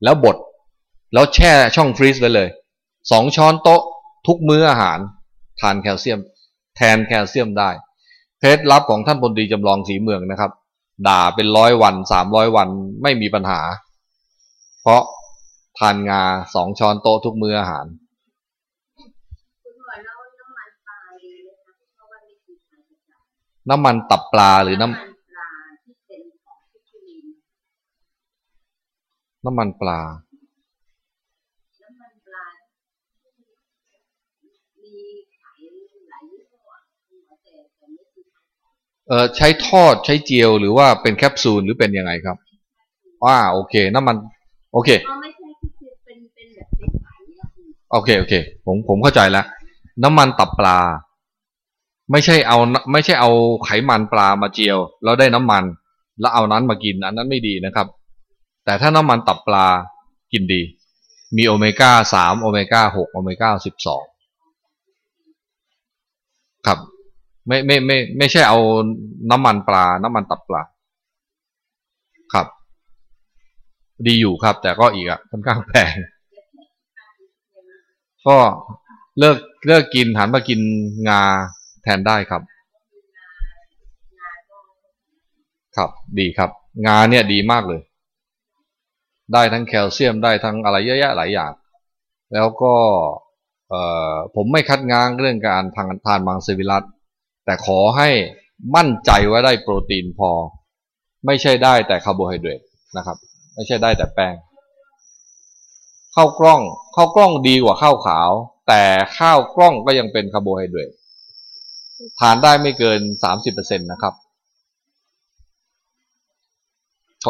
แล้วบด แล้วแช่ช่องฟรีซไว้เลยสองช้อนโต๊ะทุกมื้ออาหาร ทานแคลเซียม แทนแคลเซียมได้ เคล็ดลับของท่านพลตรีจำลองสีเมืองนะครับ ด่าเป็นร้อยวันสามร้อยวันไม่มีปัญหา เพราะทานงาสองช้อนโต๊ะทุกมื้ออาหารคุณหมอแล้วน้ำมันปลาเลยนะคะเพราะว่านี่คือทานประจำน้ำมันตับปลาหรือน้ำน้ำมันปลาที่เป็นของพิทูลิน น้ำมันปลา น้ำมันปลา มีขายหลายยี่ห้อคุณหมอแต่แต่ไม่คือ เอ่อใช้ทอดใช้เจียวหรือว่าเป็นแคปซูลหรือเป็นยังไงครับอ่าโอเคน้ำมัน โอเคอ๋อไม่ใช่ก็คือเป็นเป็นแบบเป็นขายเนี่ยคุณหมอโอเคโอเค ผมผมเข้าใจแล้วน้ำมันตับปลา ไม่ใช่เอา ไม่ใช่เอาไขมันปลามาเจียว แล้วได้น้ำมัน แล้วเอานั้นมากินอันนั้นไม่ดีนะครับ แต่ถ้าน้ำมันตับปลากินดี มีโอเมก้าสามโอเมก้าหกโอเมก้าสิบสองครับ ไม่ไม่ไม่ไม่ใช่เอาน้ำมันปลา น้ำมันตับปลา ครับ ดีอยู่ครับ แต่ก็อีกอะค่อนข้างแพงก็เลิกเลิกกินหันมากินงาแทนได้ครับ ครับดีครับ งาเนี่ยดีมากเลย ได้ทั้งแคลเซียมได้ทั้งอะไรเยอะแยะหลายอย่าง แล้วก็เอ่อผมไม่คัดง้างเรื่องการทานทานมังสวิรัติ แต่ขอให้มั่นใจว่าได้โปรตีนพอ ไม่ใช่ได้แต่คาร์โบไฮเดรตนะครับ ไม่ใช่ได้แต่แป้งข้าวกล้องข้าวกล้องดีกว่าข้าวขาว แต่ข้าวกล้องก็ยังเป็นคาร์โบไฮเดรตทานได้ไม่เกินสามสิบเปอร์เซ็นตนะครับ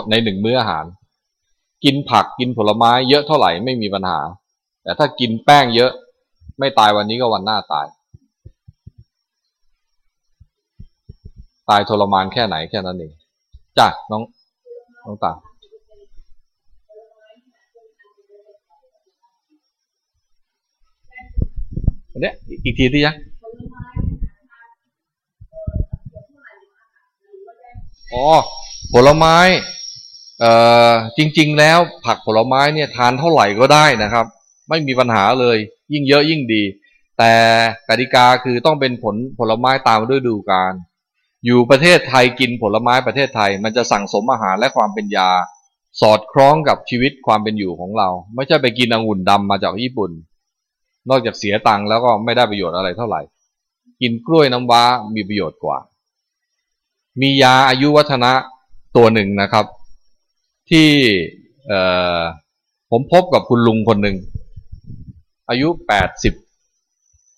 ในหนึ่งมื้ออาหาร กินผักกินผลไม้เยอะเท่าไหร่ไม่มีปัญหา แต่ถ้ากินแป้งเยอะ ไม่ตายวันนี้ก็วันหน้าตาย ตายทรมานแค่ไหนแค่นั้นเองจ้ะน้องน้องตาอันเนี้อีกทีที่ยังอ๋อผลไม้เอ่อจริง ๆ แล้วผักผลไม้เนี่ยทานเท่าไหร่ก็ได้นะครับ ไม่มีปัญหาเลย ยิ่งเยอะยิ่งดี แต่กติกาคือต้องเป็นผลผลไม้ตามฤดูกาล อยู่ประเทศไทยกินผลไม้ประเทศไทย มันจะสั่งสมอาหารและความเป็นยา สอดคล้องกับชีวิตความเป็นอยู่ของเรา ไม่ใช่ไปกินองุ่นดำมาจากญี่ปุ่น นอกจากเสียตังค์แล้วก็ไม่ได้ประโยชน์อะไรเท่าไหร่ กินกล้วยน้ำว้ามีประโยชน์กว่า มียาอายุวัฒนะตัวหนึ่งนะครับ ที่ผมพบกับคุณลุงคนหนึ่งอายุแปดสิบ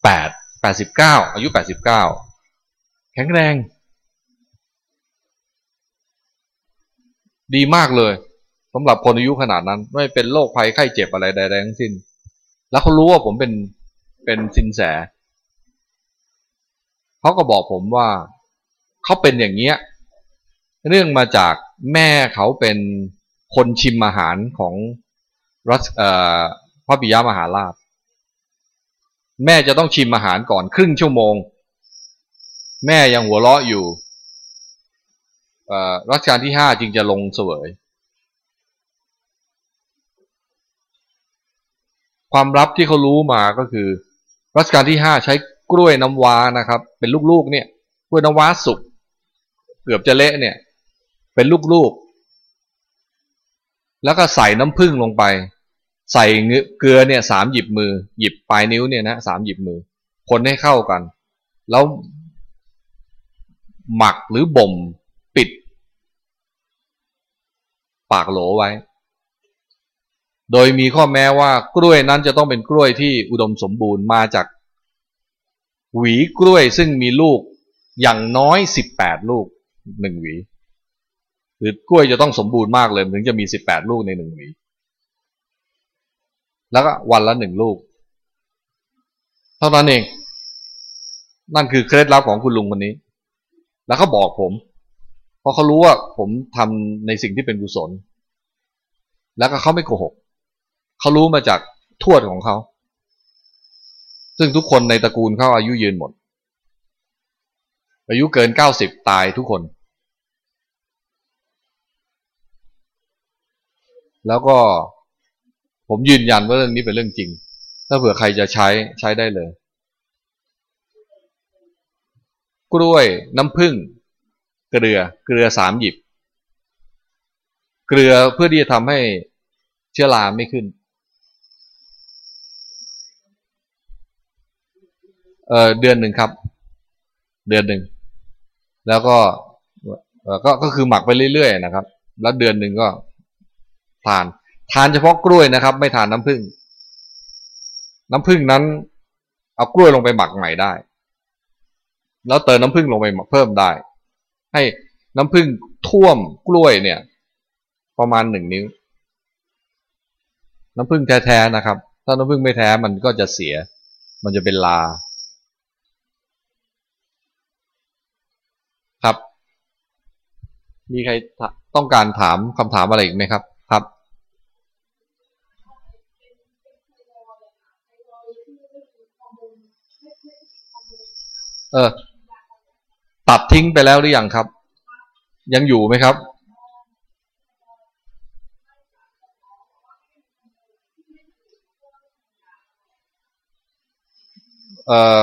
แปดแปดสิบเก้าอายุแปดสิบเก้าแข็งแรง ดีมากเลยสำหรับคนอายุขนาดนั้น ไม่เป็นโรคภัยไข้เจ็บอะไรใดๆทั้งสิ้น แล้วเขารู้ว่าผมเป็นเป็นสินแสเขาก็บอกผมว่าเขาเป็นอย่างเงี้ยเรื่องมาจากแม่เขาเป็นคนชิมอาหารของรัชเอ่อพระปิยมหาราช แม่จะต้องชิมอาหารก่อนครึ่งชั่วโมง แม่ยังหัวเราะอยู่ รัชกาลที่ห้าจึงจะลงเสวย ความลับที่เขารู้มาก็คือ รัชกาลที่ห้าใช้กล้วยน้ำว้านะครับ เป็นลูกๆเนี่ยกล้วยน้ำว้าสุกเกือบจะเละเนี่ย เป็นลูกๆ แล้วก็ใส่น้ำผึ้งลงไป ใส่เกลือเนี่ยสามหยิบมือ หยิบปลายนิ้วเนี่ยนะสามหยิบมือ คนให้เข้ากัน แล้วหมักหรือบ่ม ปากโหลไว้ โดยมีข้อแม้ว่ากล้วยนั้นจะต้องเป็นกล้วยที่อุดมสมบูรณ์มาจาก หวีกล้วยซึ่งมีลูกอย่างน้อยสิบแปดลูกหนึ่งหวีคือกล้วยจะต้องสมบูรณ์มากเลยถึงจะมีสิบแปดลูกในหนึ่งหวี แล้วก็วันละหนึ่งลูก เท่านั้นเอง นั่นคือเคล็ดลับของคุณลุงคนนี้ แล้วเขาบอกผม เพราะเขารู้ว่าผมทำในสิ่งที่เป็นกุศล แล้วก็เขาไม่โกหก เขารู้มาจากทวดของเขา ซึ่งทุกคนในตระกูลเขาอายุยืนหมด อายุเกินเก้าสิบตายทุกคน แล้วก็ผมยืนยันว่าเรื่องนี้เป็นเรื่องจริง ถ้าเผื่อใครจะใช้ใช้ได้เลย กล้วยน้ำผึ้ง เกลือเกลือสามหยิบ เกลือเพื่อที่จะทำให้เชื้อราไม่ขึ้นเออเดือนหนึ่งครับ เดือนหนึ่งแล้วก็ก็ก็คือหมักไปเรื่อยๆนะครับ แล้วเดือนหนึ่งก็ทาน ทานเฉพาะกล้วยนะครับ ไม่ทานน้ำผึ้งน้ำผึ้งนั้น เอากล้วยลงไปหมักใหม่ได้ แล้วเติมน้ำผึ้งลงไปเพิ่มได้ ให้น้ำผึ้งท่วมกล้วยเนี่ย ประมาณหนึ่งนิ้ว น้ำผึ้งแท้ๆนะครับ ถ้าน้ำผึ้งไม่แท้มันก็จะเสีย มันจะเป็นลา ครับ มีใครต้องการถามคำถามอะไรอีกไหมครับ ครับเออ ตัดทิ้งไปแล้วหรือยังครับ ยังอยู่ไหมครับ เอ่อ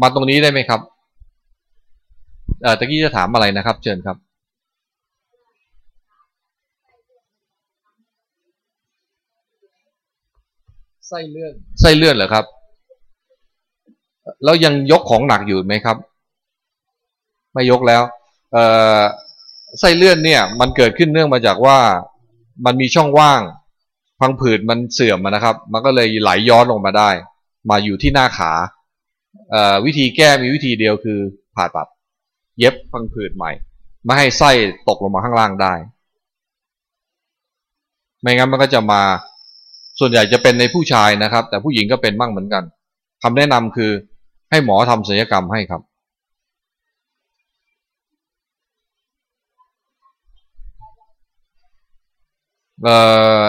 มาตรงนี้ได้ไหมครับเอ่อตะกี้จะถามอะไรนะครับ เชิญครับไส้เลื่อนไส้เลื่อนเหรอครับ แล้วยังยกของหนักอยู่ไหมครับ ไม่ยกแล้วเอ่อไส้เลื่อนเนี่ย มันเกิดขึ้นเนื่องมาจากว่ามันมีช่องว่าง พังผืดมันเสื่อมนะครับ มันก็เลยไหลย้อนลงมาได้ มาอยู่ที่หน้าขาเอ่อวิธีแก้มีวิธีเดียวคือผ่าตัด เย็บพังผืดใหม่ ไม่ให้ไส้ตกลงมาข้างล่างได้ ไม่งั้นมันก็จะมาส่วนใหญ่จะเป็นในผู้ชายนะครับ แต่ผู้หญิงก็เป็นบ้างเหมือนกันคำแนะนำคือให้หมอทำศัลยกรรมให้ครับ เอ่อ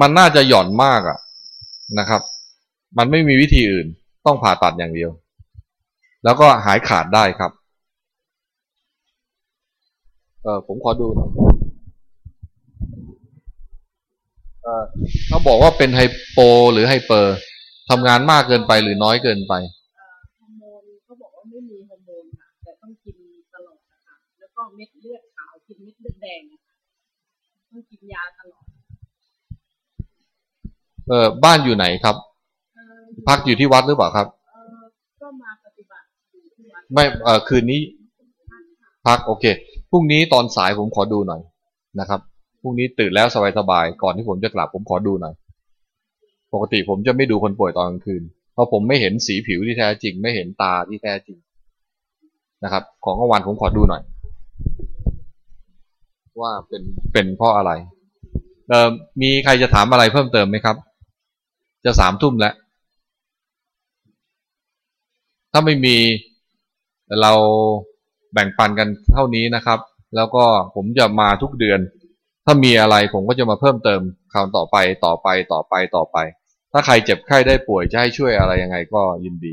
มันน่าจะหย่อนมากอะนะครับ มันไม่มีวิธีอื่น ต้องผ่าตัดอย่างเดียว แล้วก็หายขาดได้ครับ เออผมขอดูหน่อยเออเขาบอกว่าเป็น hypo หรือ hyper ทำงานมากเกินไปหรือน้อยเกินไปฮอร์โมนเขาบอกว่าไม่มีฮอร์โมนค่ะแต่ต้องกินตลอดนะคะแล้วก็เม็ดเลือดขาวกินเม็ดเลือดแดงค่ะต้องกินยาตลอด เออบ้านอยู่ไหนครับ พักอยู่ที่วัดหรือเปล่าครับก็มาปฏิบัติไม่เออคืนนี้ พักโอเคพรุ่งนี้ตอนสายผมขอดูหน่อยนะครับพรุ่งนี้ตื่นแล้วสบายๆก่อนที่ผมจะกลับผมขอดูหน่อย ปกติผมจะไม่ดูคนป่วยตอนกลางคืน เพราะผมไม่เห็นสีผิวที่แท้จริง ไม่เห็นตาที่แท้จริงนะครับ ของกลางวันผมขอดูหน่อย ว่าเป็นเป็นเพราะอะไรเออมีใครจะถามอะไรเพิ่มเติมไหมครับ จะสามทุ่มแล้ว ถ้าไม่มีเราแบ่งปันกันเท่านี้นะครับ แล้วก็ผมจะมาทุกเดือน ถ้ามีอะไรผมก็จะมาเพิ่มเติมคราวต่อไปต่อไปต่อไปต่อไป ถ้าใครเจ็บไข้ได้ป่วยจะให้ช่วยอะไรยังไงก็ยินดี